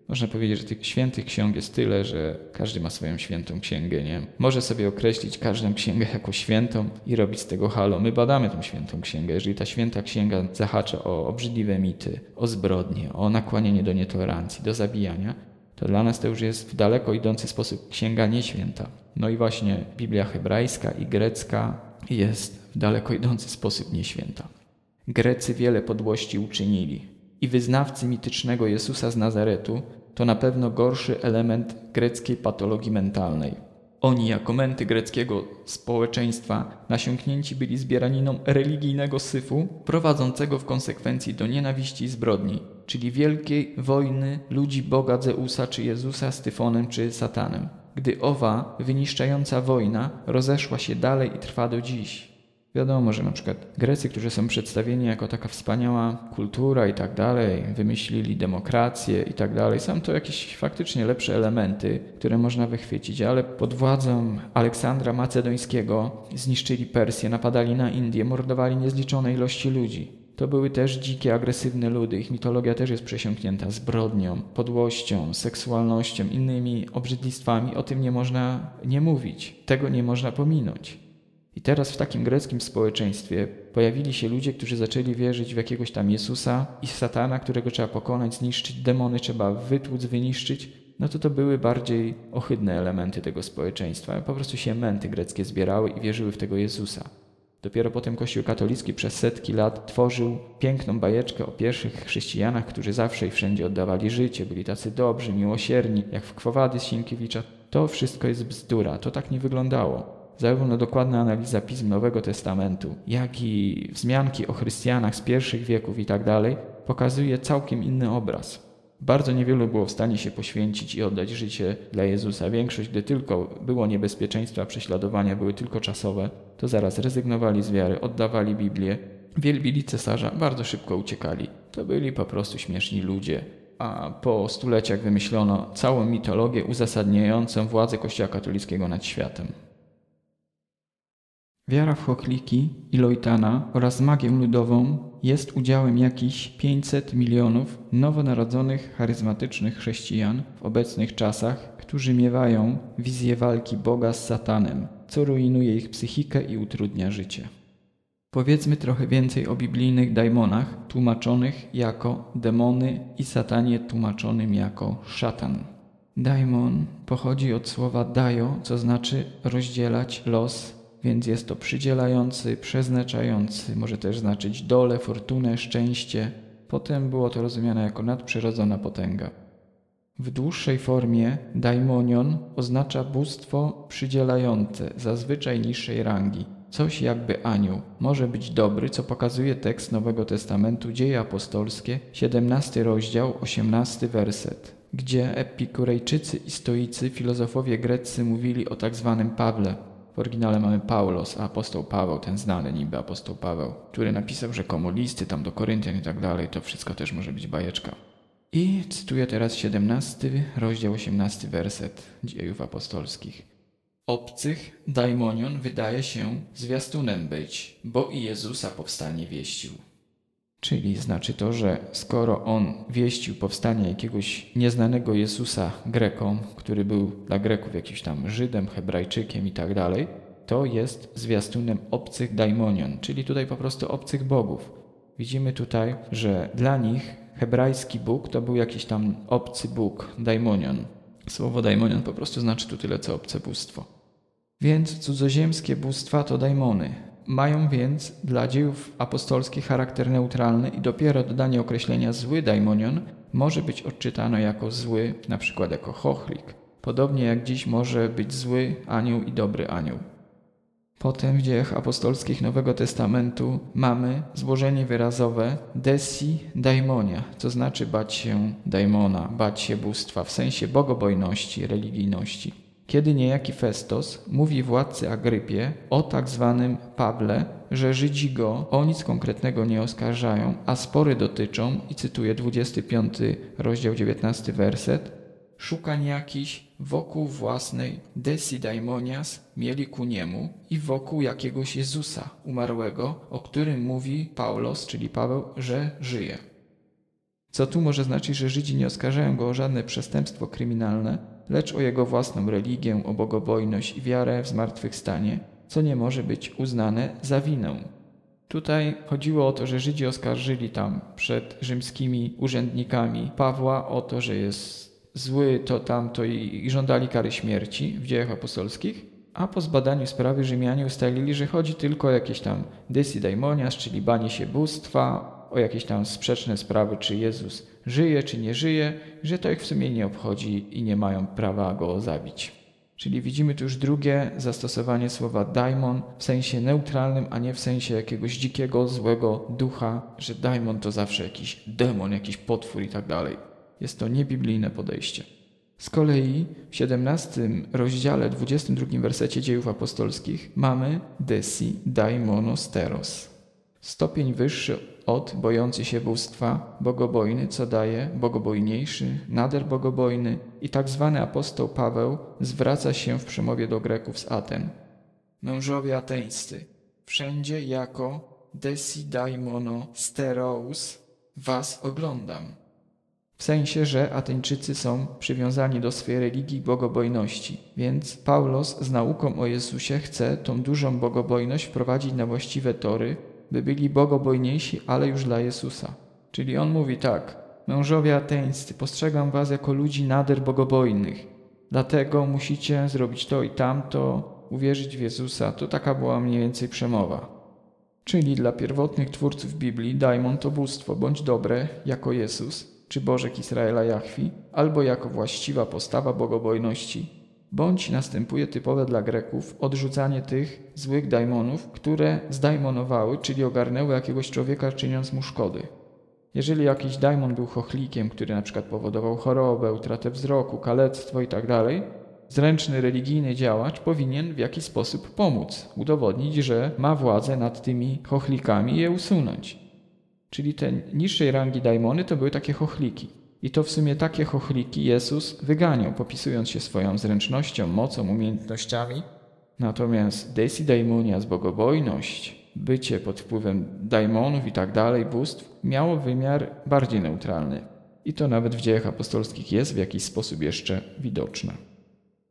Można powiedzieć, że tych świętych ksiąg jest tyle, że każdy ma swoją świętą księgę, nie? Może sobie określić każdą księgę jako świętą i robić z tego halo. My badamy tą świętą księgę. Jeżeli ta święta księga zahacza o obrzydliwe mity, o zbrodnie, o nakłanianie do nietolerancji, do zabijania, to dla nas to już jest w daleko idący sposób księga nieświęta. No i właśnie Biblia hebrajska i grecka jest w daleko idący sposób nieświęta. Grecy wiele podłości uczynili i wyznawcy mitycznego Jezusa z Nazaretu to na pewno gorszy element greckiej patologii mentalnej. Oni, jako męty greckiego społeczeństwa, nasiąknięci byli zbieraniną religijnego syfu, prowadzącego w konsekwencji do nienawiści i zbrodni, czyli wielkiej wojny ludzi Boga Zeusa czy Jezusa z Tyfonem czy Satanem. Gdy owa wyniszczająca wojna rozeszła się dalej i trwa do dziś, Wiadomo, że na przykład Grecy, którzy są przedstawieni jako taka wspaniała kultura i tak dalej, wymyślili demokrację i tak dalej, są to jakieś faktycznie lepsze elementy, które można wychwycić, ale pod władzą Aleksandra Macedońskiego zniszczyli Persję, napadali na Indię, mordowali niezliczone ilości ludzi. To były też dzikie, agresywne ludy. Ich mitologia też jest przesiąknięta zbrodnią, podłością, seksualnością, innymi obrzydlistwami. O tym nie można nie mówić. Tego nie można pominąć. I teraz w takim greckim społeczeństwie pojawili się ludzie, którzy zaczęli wierzyć w jakiegoś tam Jezusa i satana, którego trzeba pokonać, zniszczyć, demony trzeba wytłuc, wyniszczyć. No to to były bardziej ohydne elementy tego społeczeństwa. Po prostu się męty greckie zbierały i wierzyły w tego Jezusa. Dopiero potem Kościół katolicki przez setki lat tworzył piękną bajeczkę o pierwszych chrześcijanach, którzy zawsze i wszędzie oddawali życie, byli tacy dobrzy, miłosierni, jak w Kwowady Sienkiewicza. To wszystko jest bzdura, to tak nie wyglądało. Zarówno dokładna analiza pism Nowego Testamentu, jak i wzmianki o chrystianach z pierwszych wieków i tak pokazuje całkiem inny obraz. Bardzo niewielu było w stanie się poświęcić i oddać życie dla Jezusa. Większość, gdy tylko było niebezpieczeństwa, prześladowania były tylko czasowe, to zaraz rezygnowali z wiary, oddawali Biblię, wielbili cesarza, bardzo szybko uciekali. To byli po prostu śmieszni ludzie. A po stuleciach wymyślono całą mitologię uzasadniającą władzę Kościoła katolickiego nad światem. Wiara w Chochliki i Lojtana oraz magię ludową jest udziałem jakichś 500 milionów nowonarodzonych charyzmatycznych chrześcijan w obecnych czasach, którzy miewają wizję walki Boga z Satanem, co rujnuje ich psychikę i utrudnia życie. Powiedzmy trochę więcej o biblijnych daimonach, tłumaczonych jako demony i satanie tłumaczonym jako szatan. Daimon pochodzi od słowa dajo, co znaczy rozdzielać los więc jest to przydzielający, przeznaczający, może też znaczyć dolę, fortunę, szczęście. Potem było to rozumiane jako nadprzyrodzona potęga. W dłuższej formie daimonion oznacza bóstwo przydzielające, zazwyczaj niższej rangi. Coś jakby anioł. Może być dobry, co pokazuje tekst Nowego Testamentu, Dzieje Apostolskie, 17 rozdział, 18 werset, gdzie epikurejczycy i stoicy, filozofowie greccy mówili o tak zwanym Pawle, w oryginale mamy Paulos, apostoł Paweł, ten znany niby apostoł Paweł, który napisał rzekomo listy tam do Koryntian i tak dalej, to wszystko też może być bajeczka. I cytuję teraz 17 rozdział 18 werset dziejów apostolskich. Obcych daimonion wydaje się zwiastunem być, bo i Jezusa powstanie wieścił. Czyli znaczy to, że skoro on wieścił powstanie jakiegoś nieznanego Jezusa Grekom, który był dla Greków jakimś tam Żydem, Hebrajczykiem i tak dalej, to jest zwiastunem obcych daimonion, czyli tutaj po prostu obcych bogów. Widzimy tutaj, że dla nich hebrajski Bóg to był jakiś tam obcy Bóg, daimonion. Słowo daimonion po prostu znaczy tu tyle co obce bóstwo. Więc cudzoziemskie bóstwa to daimony, mają więc dla dziejów apostolskich charakter neutralny i dopiero dodanie określenia zły daimonion może być odczytane jako zły, na przykład jako chochlik, podobnie jak dziś może być zły anioł i dobry anioł. Potem w dziejach apostolskich Nowego Testamentu mamy złożenie wyrazowe desi daimonia, co znaczy bać się daimona, bać się bóstwa w sensie bogobojności, religijności kiedy niejaki Festos mówi władcy Agrypie o tak zwanym Pawle, że Żydzi go o nic konkretnego nie oskarżają, a spory dotyczą, i cytuję 25 rozdział 19 werset, szukań jakiś wokół własnej desidaimonias mieli ku niemu i wokół jakiegoś Jezusa umarłego, o którym mówi Paulos, czyli Paweł, że żyje. Co tu może znaczyć, że Żydzi nie oskarżają go o żadne przestępstwo kryminalne, lecz o jego własną religię, o bogobojność i wiarę w zmartwychwstanie, co nie może być uznane za winę. Tutaj chodziło o to, że Żydzi oskarżyli tam przed rzymskimi urzędnikami Pawła o to, że jest zły, to tamto i, żądali kary śmierci w dziejach apostolskich, a po zbadaniu sprawy Rzymianie ustalili, że chodzi tylko o jakieś tam daimonias, czyli banie się bóstwa, o jakieś tam sprzeczne sprawy, czy Jezus żyje, czy nie żyje, że to ich w sumie nie obchodzi i nie mają prawa go zabić. Czyli widzimy tu już drugie zastosowanie słowa daimon w sensie neutralnym, a nie w sensie jakiegoś dzikiego, złego ducha, że daimon to zawsze jakiś demon, jakiś potwór i tak dalej. Jest to niebiblijne podejście. Z kolei w 17 rozdziale, 22 wersecie dziejów apostolskich mamy desi daimonosteros. Stopień wyższy od bojący się bóstwa, bogobojny, co daje bogobojniejszy, nader bogobojny i tak zwany apostoł Paweł zwraca się w przemowie do Greków z Aten. Mężowie ateńscy, wszędzie jako desidaimono sterous was oglądam. W sensie, że Ateńczycy są przywiązani do swej religii bogobojności. Więc Paulos z nauką o Jezusie chce tą dużą bogobojność wprowadzić na właściwe tory, by byli bogobojniejsi, ale już dla Jezusa. Czyli on mówi tak: Mężowie ateńscy, postrzegam was jako ludzi nader bogobojnych. Dlatego musicie zrobić to i tamto, uwierzyć w Jezusa. To taka była mniej więcej przemowa. Czyli dla pierwotnych twórców Biblii daimon to bóstwo bądź dobre, jako Jezus, czy Bożek Izraela Jachwi, albo jako właściwa postawa bogobojności, bądź następuje typowe dla Greków odrzucanie tych złych daimonów, które zdajmonowały, czyli ogarnęły jakiegoś człowieka, czyniąc mu szkody. Jeżeli jakiś daimon był chochlikiem, który na przykład powodował chorobę, utratę wzroku, kalectwo itd., tak zręczny religijny działacz powinien w jakiś sposób pomóc, udowodnić, że ma władzę nad tymi chochlikami i je usunąć. Czyli te niższej rangi daimony to były takie chochliki. I to w sumie takie chochliki Jezus wyganiał, popisując się swoją zręcznością, mocą, umiejętnościami. Natomiast desidaimonias, bogobojność, bycie pod wpływem daimonów i tak dalej, bóstw, miało wymiar bardziej neutralny. I to nawet w dziejach apostolskich jest w jakiś sposób jeszcze widoczne.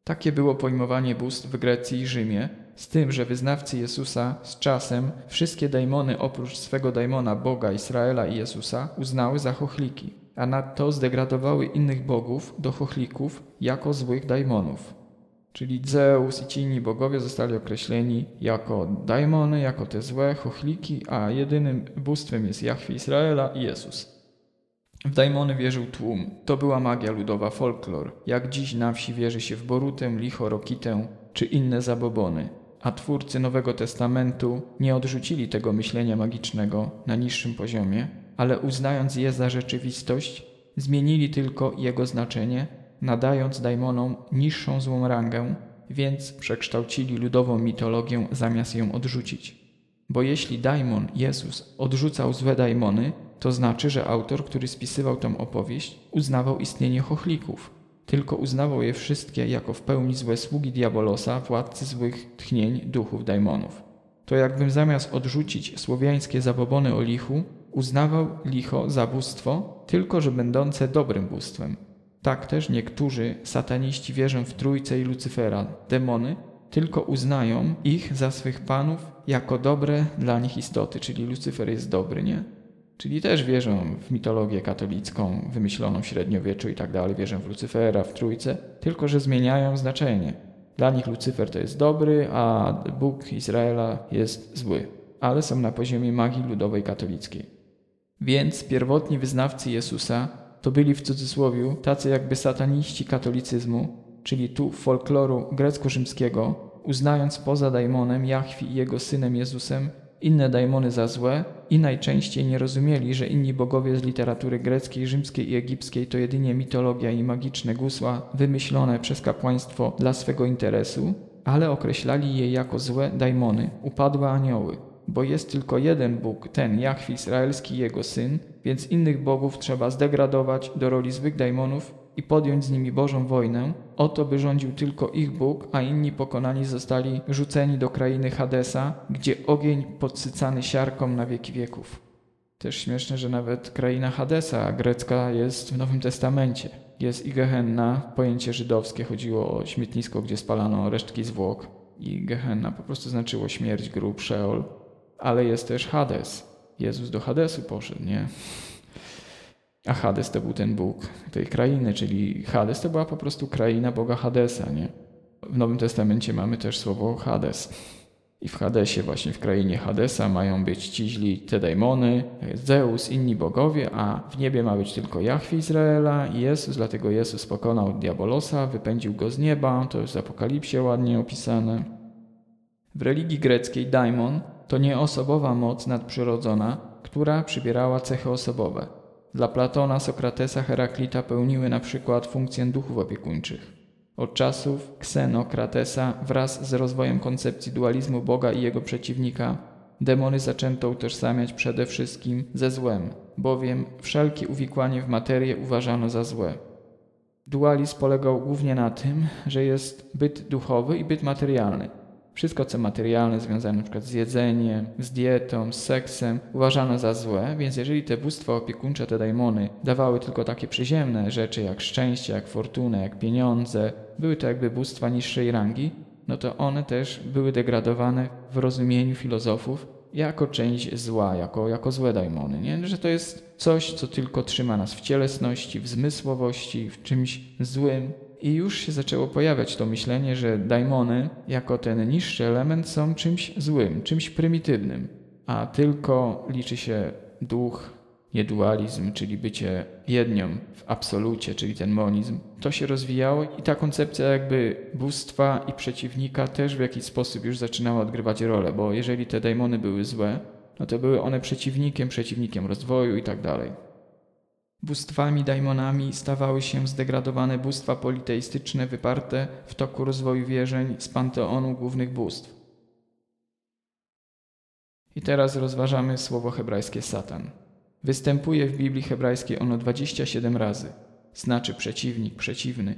Takie było pojmowanie bóstw w Grecji i Rzymie, z tym, że wyznawcy Jezusa z czasem wszystkie daimony oprócz swego daimona Boga Izraela i Jezusa uznały za chochliki, a nadto zdegradowały innych bogów do chochlików jako złych daimonów. Czyli Zeus i ci inni bogowie zostali określeni jako daimony, jako te złe chochliki, a jedynym bóstwem jest Jahwe Izraela i Jezus. W daimony wierzył tłum. To była magia ludowa, folklor. Jak dziś na wsi wierzy się w Borutę, Licho, Rokitę czy inne zabobony. A twórcy Nowego Testamentu nie odrzucili tego myślenia magicznego na niższym poziomie, ale uznając je za rzeczywistość, zmienili tylko jego znaczenie, nadając daimonom niższą złą rangę, więc przekształcili ludową mitologię zamiast ją odrzucić. Bo jeśli daimon, Jezus, odrzucał złe daimony, to znaczy, że autor, który spisywał tę opowieść, uznawał istnienie chochlików, tylko uznawał je wszystkie jako w pełni złe sługi diabolosa, władcy złych tchnień, duchów, daimonów. To jakbym zamiast odrzucić słowiańskie zabobony o lichu, uznawał licho za bóstwo, tylko że będące dobrym bóstwem. Tak też niektórzy sataniści wierzą w Trójcę i Lucyfera, demony, tylko uznają ich za swych panów jako dobre dla nich istoty, czyli Lucyfer jest dobry, nie? Czyli też wierzą w mitologię katolicką, wymyśloną w średniowieczu i tak dalej, wierzą w Lucyfera, w Trójcę, tylko że zmieniają znaczenie. Dla nich Lucyfer to jest dobry, a Bóg Izraela jest zły, ale są na poziomie magii ludowej katolickiej. Więc pierwotni wyznawcy Jezusa to byli w cudzysłowie tacy jakby sataniści katolicyzmu, czyli tu folkloru grecko-rzymskiego, uznając poza daimonem Jachwi i jego synem Jezusem inne daimony za złe i najczęściej nie rozumieli, że inni bogowie z literatury greckiej, rzymskiej i egipskiej to jedynie mitologia i magiczne gusła wymyślone przez kapłaństwo dla swego interesu, ale określali je jako złe daimony, upadłe anioły. Bo jest tylko jeden Bóg, ten Jachwi Izraelski jego syn, więc innych bogów trzeba zdegradować do roli złych daimonów i podjąć z nimi Bożą wojnę, oto by rządził tylko ich Bóg, a inni pokonani zostali rzuceni do krainy Hadesa, gdzie ogień podsycany siarką na wieki wieków. Też śmieszne, że nawet kraina Hadesa grecka jest w Nowym Testamencie. Jest i Gehenna, pojęcie żydowskie, chodziło o śmietnisko, gdzie spalano resztki zwłok. I Gehenna po prostu znaczyło śmierć, grób, Sheol. Ale jest też Hades. Jezus do Hadesu poszedł, nie? A Hades to był ten Bóg tej krainy, czyli Hades to była po prostu kraina Boga Hadesa, nie? W Nowym Testamencie mamy też słowo Hades. I w Hadesie, właśnie w krainie Hadesa, mają być ci źli te daimony, Zeus, inni bogowie, a w niebie ma być tylko Jahwe Izraela i Jezus, dlatego Jezus pokonał diabolosa, wypędził go z nieba, to jest w Apokalipsie ładnie opisane. W religii greckiej daimon to nieosobowa moc nadprzyrodzona, która przybierała cechy osobowe. Dla Platona, Sokratesa, Heraklita pełniły na przykład funkcję duchów opiekuńczych. Od czasów Ksenokratesa wraz z rozwojem koncepcji dualizmu Boga i jego przeciwnika demony zaczęto utożsamiać przede wszystkim ze złem, bowiem wszelkie uwikłanie w materię uważano za złe. Dualizm polegał głównie na tym, że jest byt duchowy i byt materialny. Wszystko, co materialne, związane np. z jedzeniem, z dietą, z seksem, uważano za złe, więc jeżeli te bóstwa opiekuńcze, te daimony, dawały tylko takie przyziemne rzeczy jak szczęście, jak fortunę, jak pieniądze, były to jakby bóstwa niższej rangi, no to one też były degradowane w rozumieniu filozofów jako część zła, jako, jako złe daimony, nie? że to jest coś, co tylko trzyma nas w cielesności, w zmysłowości, w czymś złym. I już się zaczęło pojawiać to myślenie, że daimony, jako ten niższy element, są czymś złym, czymś prymitywnym, a tylko liczy się duch, niedualizm, czyli bycie jednią w absolucie, czyli ten monizm, to się rozwijało i ta koncepcja jakby bóstwa i przeciwnika też w jakiś sposób już zaczynała odgrywać rolę, bo jeżeli te daimony były złe, no to były one przeciwnikiem, przeciwnikiem rozwoju i tak dalej. Bóstwami, daimonami stawały się zdegradowane bóstwa politeistyczne wyparte w toku rozwoju wierzeń z panteonu głównych bóstw. I teraz rozważamy słowo hebrajskie Satan. Występuje w Biblii hebrajskiej ono 27 razy. Znaczy przeciwnik, przeciwny.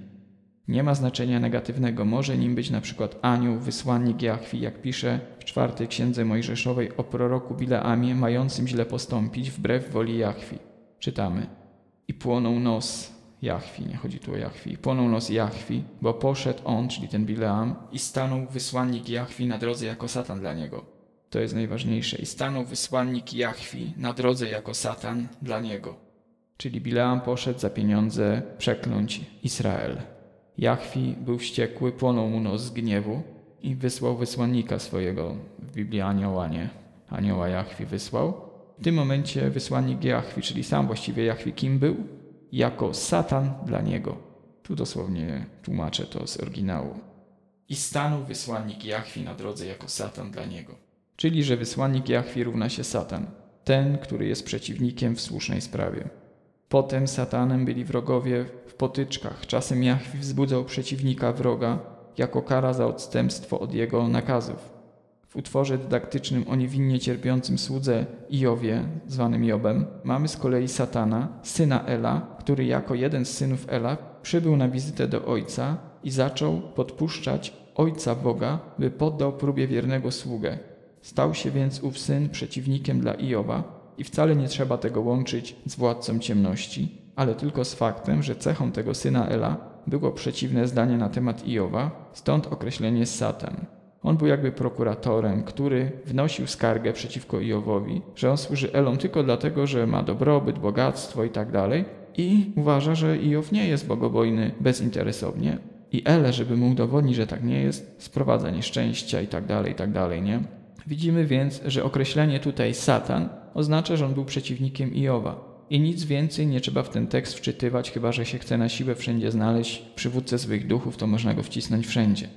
Nie ma znaczenia negatywnego. Może nim być na przykład anioł, wysłannik Jachwi, jak pisze w czwartej księdze Mojżeszowej o proroku Bileamie, mającym źle postąpić wbrew woli Jachwi. Czytamy. I płonął nos Jachwi, nie chodzi tu o Jachwi, płonął nos Jachwi, bo poszedł on, czyli ten Bileam, i stanął wysłannik Jachwi na drodze jako Satan dla niego. To jest najważniejsze. I stanął wysłannik Jachwi na drodze jako Satan dla niego. Czyli Bileam poszedł za pieniądze przekląć Izrael. Jachwi był wściekły, płonął mu nos z gniewu i wysłał wysłannika swojego. W Biblii anioła, nie? Anioła Jachwi wysłał. W tym momencie wysłannik Jachwi, czyli sam właściwie Jachwi kim był? Jako Satan dla niego. Tu dosłownie tłumaczę to z oryginału. I stanął wysłannik Jachwi na drodze jako Satan dla niego. Czyli, że wysłannik Jachwi równa się Satan, ten, który jest przeciwnikiem w słusznej sprawie. Potem Satanem byli wrogowie w potyczkach. Czasem Jachwi wzbudzał przeciwnika wroga jako kara za odstępstwo od jego nakazów. W utworze dydaktycznym o niewinnie cierpiącym słudze Iowie, zwanym Jobem, mamy z kolei Satana, syna Ela, który jako jeden z synów Ela przybył na wizytę do ojca i zaczął podpuszczać ojca Boga, by poddał próbie wiernego sługę. Stał się więc ów syn przeciwnikiem dla Ioba i wcale nie trzeba tego łączyć z władcą ciemności, ale tylko z faktem, że cechą tego syna Ela było przeciwne zdanie na temat Iowa, stąd określenie Satan. On był jakby prokuratorem, który wnosił skargę przeciwko Iowowi, że on służy Elom tylko dlatego, że ma dobrobyt, bogactwo i tak i uważa, że Iow nie jest bogobojny bezinteresownie i Ele, żeby mu udowodnić, że tak nie jest, sprowadza nieszczęścia i tak dalej, i tak nie? Widzimy więc, że określenie tutaj Satan oznacza, że on był przeciwnikiem Iowa. I nic więcej nie trzeba w ten tekst wczytywać, chyba że się chce na siłę wszędzie znaleźć przywódcę złych duchów, to można go wcisnąć wszędzie.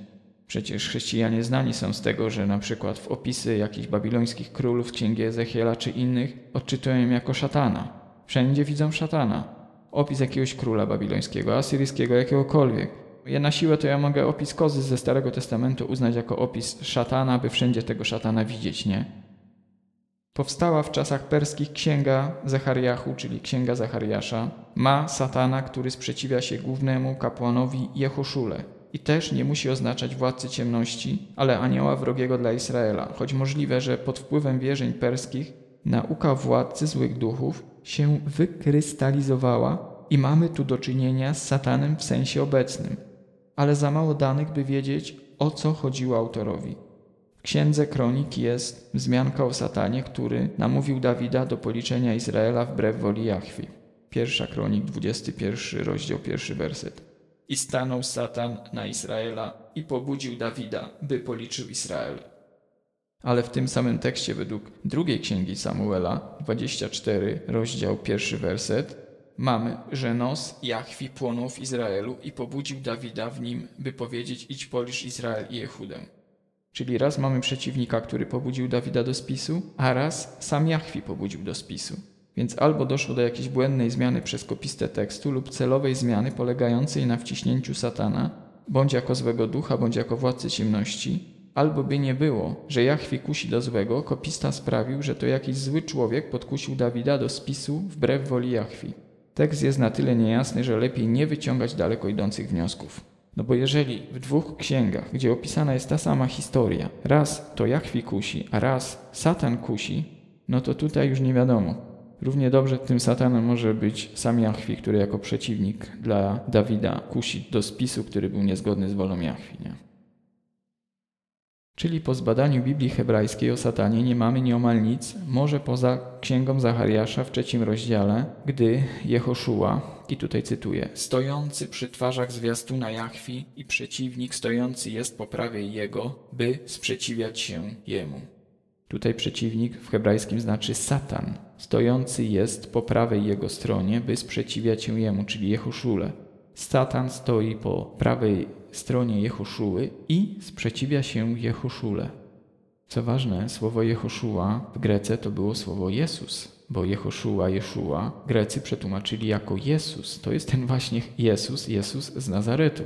Przecież chrześcijanie znani są z tego, że na przykład w opisy jakichś babilońskich królów, księgi Ezechiela czy innych odczytują jako szatana. Wszędzie widzą szatana. Opis jakiegoś króla babilońskiego, asyryjskiego, jakiegokolwiek. Ja na siłę to ja mogę opis kozy ze Starego Testamentu uznać jako opis szatana, by wszędzie tego szatana widzieć, nie? Powstała w czasach perskich księga Zachariachu, czyli księga Zachariasza. Ma satana, który sprzeciwia się głównemu kapłanowi Jehoszule. I też nie musi oznaczać władcy ciemności, ale anioła wrogiego dla Izraela, choć możliwe, że pod wpływem wierzeń perskich nauka władcy złych duchów się wykrystalizowała i mamy tu do czynienia z satanem w sensie obecnym ale za mało danych, by wiedzieć, o co chodziło autorowi. W księdze kronik jest wzmianka o satanie, który namówił Dawida do policzenia Izraela wbrew woli Jachwi. Pierwsza kronik, 21 rozdział, pierwszy werset. I stanął Satan na Izraela i pobudził Dawida, by policzył Izrael. Ale w tym samym tekście według drugiej księgi Samuela, 24 rozdział, pierwszy werset, mamy, że nos Jachwi płonął w Izraelu i pobudził Dawida w nim, by powiedzieć idź policz Izrael i Jehudę. Czyli raz mamy przeciwnika, który pobudził Dawida do spisu, a raz sam Jachwi pobudził do spisu. Więc albo doszło do jakiejś błędnej zmiany przez kopistę tekstu lub celowej zmiany polegającej na wciśnięciu satana, bądź jako złego ducha, bądź jako władcy ciemności, albo by nie było, że Jachwi kusi do złego, kopista sprawił, że to jakiś zły człowiek podkusił Dawida do spisu wbrew woli Jachwi. Tekst jest na tyle niejasny, że lepiej nie wyciągać daleko idących wniosków. No bo jeżeli w dwóch księgach, gdzie opisana jest ta sama historia, raz to Jachwi kusi, a raz Satan kusi, no to tutaj już nie wiadomo. Równie dobrze tym satanem może być sam Jachwi, który jako przeciwnik dla Dawida kusi do spisu, który był niezgodny z wolą Jachwi. Nie? Czyli po zbadaniu Biblii hebrajskiej o satanie nie mamy nieomal nic, może poza księgą Zachariasza w trzecim rozdziale, gdy Jehoszua, i tutaj cytuję, stojący przy twarzach zwiastuna Jachwi i przeciwnik stojący jest po prawej jego, by sprzeciwiać się jemu. Tutaj przeciwnik w hebrajskim znaczy Satan. Stojący jest po prawej jego stronie, by sprzeciwiać się jemu, czyli Jehoszule. Satan stoi po prawej stronie Jehoszuły i sprzeciwia się Jehoszule. Co ważne, słowo Jehoszua w Grece to było słowo Jezus, bo Jehoszua, Jeszua Grecy przetłumaczyli jako Jezus. To jest ten właśnie Jezus, Jezus z Nazaretu.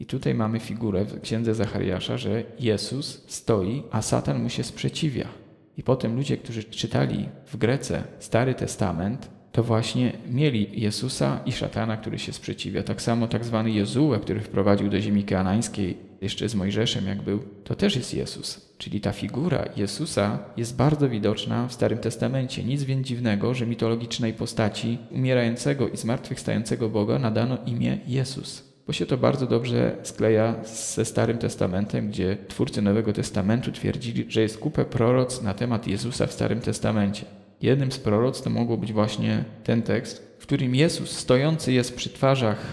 I tutaj mamy figurę w księdze Zachariasza, że Jezus stoi, a Satan mu się sprzeciwia. I potem ludzie, którzy czytali w Grece Stary Testament, to właśnie mieli Jezusa i szatana, który się sprzeciwia. Tak samo tak zwany Jozue, który wprowadził do ziemi keanańskiej, jeszcze z Mojżeszem jak był, to też jest Jezus. Czyli ta figura Jezusa jest bardzo widoczna w Starym Testamencie. Nic więc dziwnego, że mitologicznej postaci umierającego i zmartwychwstającego Boga nadano imię Jezus bo się to bardzo dobrze skleja ze Starym Testamentem, gdzie twórcy Nowego Testamentu twierdzili, że jest kupę proroc na temat Jezusa w Starym Testamencie. Jednym z proroc to mogło być właśnie ten tekst, w którym Jezus stojący jest przy twarzach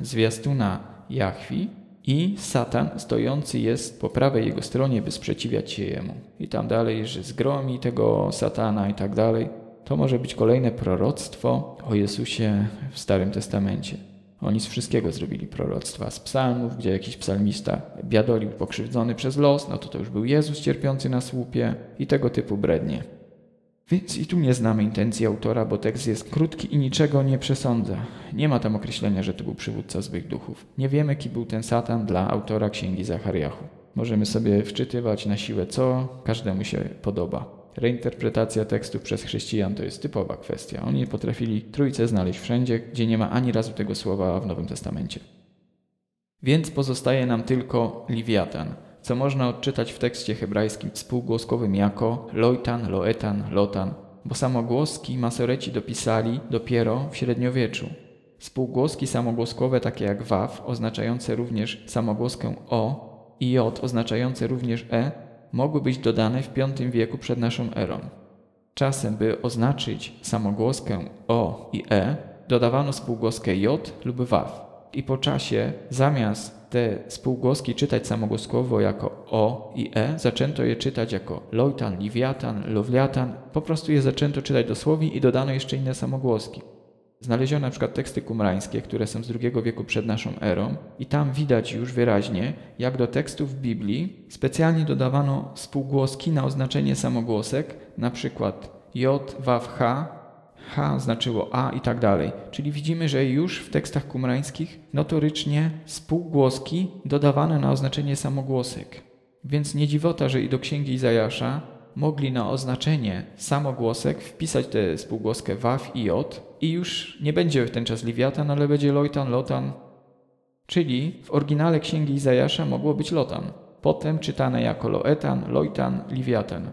zwiastuna Jachwi i Satan stojący jest po prawej jego stronie, by sprzeciwiać się jemu. I tam dalej, że zgromi tego Satana i tak dalej. To może być kolejne proroctwo o Jezusie w Starym Testamencie. Oni z wszystkiego zrobili proroctwa. Z psalmów, gdzie jakiś psalmista biadolił pokrzywdzony przez los, no to to już był Jezus cierpiący na słupie i tego typu brednie. Więc i tu nie znamy intencji autora, bo tekst jest krótki i niczego nie przesądza. Nie ma tam określenia, że to był przywódca złych duchów. Nie wiemy, kim był ten Satan dla autora księgi Zachariachu. Możemy sobie wczytywać na siłę, co każdemu się podoba. Reinterpretacja tekstów przez chrześcijan to jest typowa kwestia. Oni potrafili trójce znaleźć wszędzie, gdzie nie ma ani razu tego słowa w Nowym Testamencie. Więc pozostaje nam tylko Liwiatan – co można odczytać w tekście hebrajskim spółgłoskowym jako Loitan, Loetan, Lotan, bo samogłoski Masoreci dopisali dopiero w średniowieczu. Spółgłoski samogłoskowe takie jak waw, oznaczające również samogłoskę o i j, oznaczające również e, mogły być dodane w V wieku przed naszą erą. Czasem, by oznaczyć samogłoskę o i e, dodawano spółgłoskę j lub waw. I po czasie zamiast te spółgłoski czytać samogłoskowo jako O i E, zaczęto je czytać jako Lojtan, Liwiatan, Lowliatan. Po prostu je zaczęto czytać dosłownie i dodano jeszcze inne samogłoski. Znaleziono na przykład teksty kumrańskie, które są z II wieku przed naszą erą i tam widać już wyraźnie, jak do tekstów Biblii specjalnie dodawano spółgłoski na oznaczenie samogłosek, na przykład J, Waw, H, H znaczyło A i tak dalej. Czyli widzimy, że już w tekstach kumrańskich notorycznie spółgłoski dodawane na oznaczenie samogłosek. Więc nie dziwota, że i do księgi Izajasza mogli na oznaczenie samogłosek wpisać tę spółgłoskę WAF i J i już nie będzie ten czas Liwiatan, ale będzie Lojtan, Lotan. Czyli w oryginale księgi Izajasza mogło być Lotan, potem czytane jako Loetan, Lojtan, Liwiatan.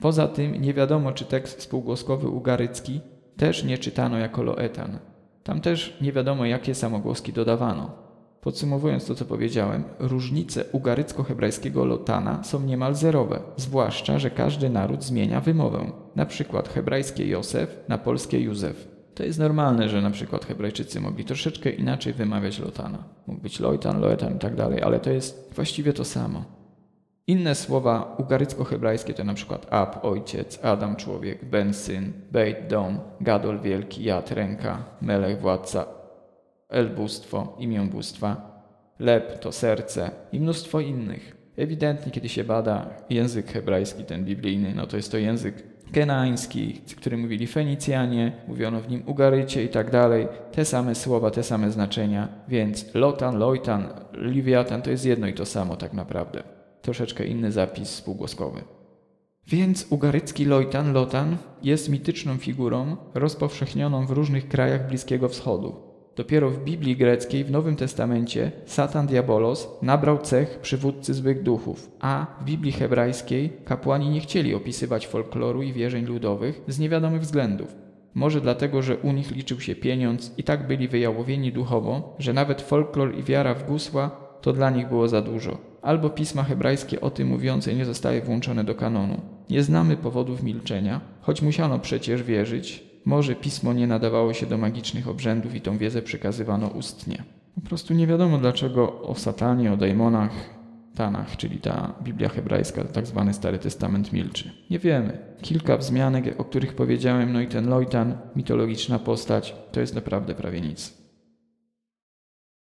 Poza tym nie wiadomo, czy tekst spółgłoskowy ugarycki też nie czytano jako loetan. Tam też nie wiadomo, jakie samogłoski dodawano. Podsumowując to, co powiedziałem, różnice ugarycko-hebrajskiego lotana są niemal zerowe, zwłaszcza, że każdy naród zmienia wymowę. Na przykład hebrajskie Józef na polskie Józef. To jest normalne, że na przykład Hebrajczycy mogli troszeczkę inaczej wymawiać lotana. Mógł być lojtan, loetan i tak dalej, ale to jest właściwie to samo. Inne słowa ugarycko-hebrajskie to na przykład Ab, ojciec, Adam, człowiek, Ben, syn, Beit, dom, Gadol, wielki, Jad, ręka, Melech, władca, El, bóstwo, imię bóstwa, Leb to serce i mnóstwo innych. Ewidentnie, kiedy się bada język hebrajski, ten biblijny, no to jest to język kenański, który mówili Fenicjanie, mówiono w nim Ugarycie i tak dalej. Te same słowa, te same znaczenia, więc Lotan, Lojtan, Liwiatan to jest jedno i to samo tak naprawdę troszeczkę inny zapis spółgłoskowy. Więc ugarycki Lojtan, Lotan jest mityczną figurą rozpowszechnioną w różnych krajach Bliskiego Wschodu. Dopiero w Biblii greckiej w Nowym Testamencie Satan Diabolos nabrał cech przywódcy złych duchów, a w Biblii hebrajskiej kapłani nie chcieli opisywać folkloru i wierzeń ludowych z niewiadomych względów. Może dlatego, że u nich liczył się pieniądz i tak byli wyjałowieni duchowo, że nawet folklor i wiara w gusła to dla nich było za dużo. Albo pisma hebrajskie o tym mówiące nie zostały włączone do kanonu. Nie znamy powodów milczenia, choć musiano przecież wierzyć. Może pismo nie nadawało się do magicznych obrzędów i tą wiedzę przekazywano ustnie. Po prostu nie wiadomo dlaczego o satanie, o dajmonach, Tanach, czyli ta Biblia hebrajska, tak zwany Stary Testament milczy. Nie wiemy. Kilka wzmianek, o których powiedziałem, no i ten Lojtan, mitologiczna postać, to jest naprawdę prawie nic.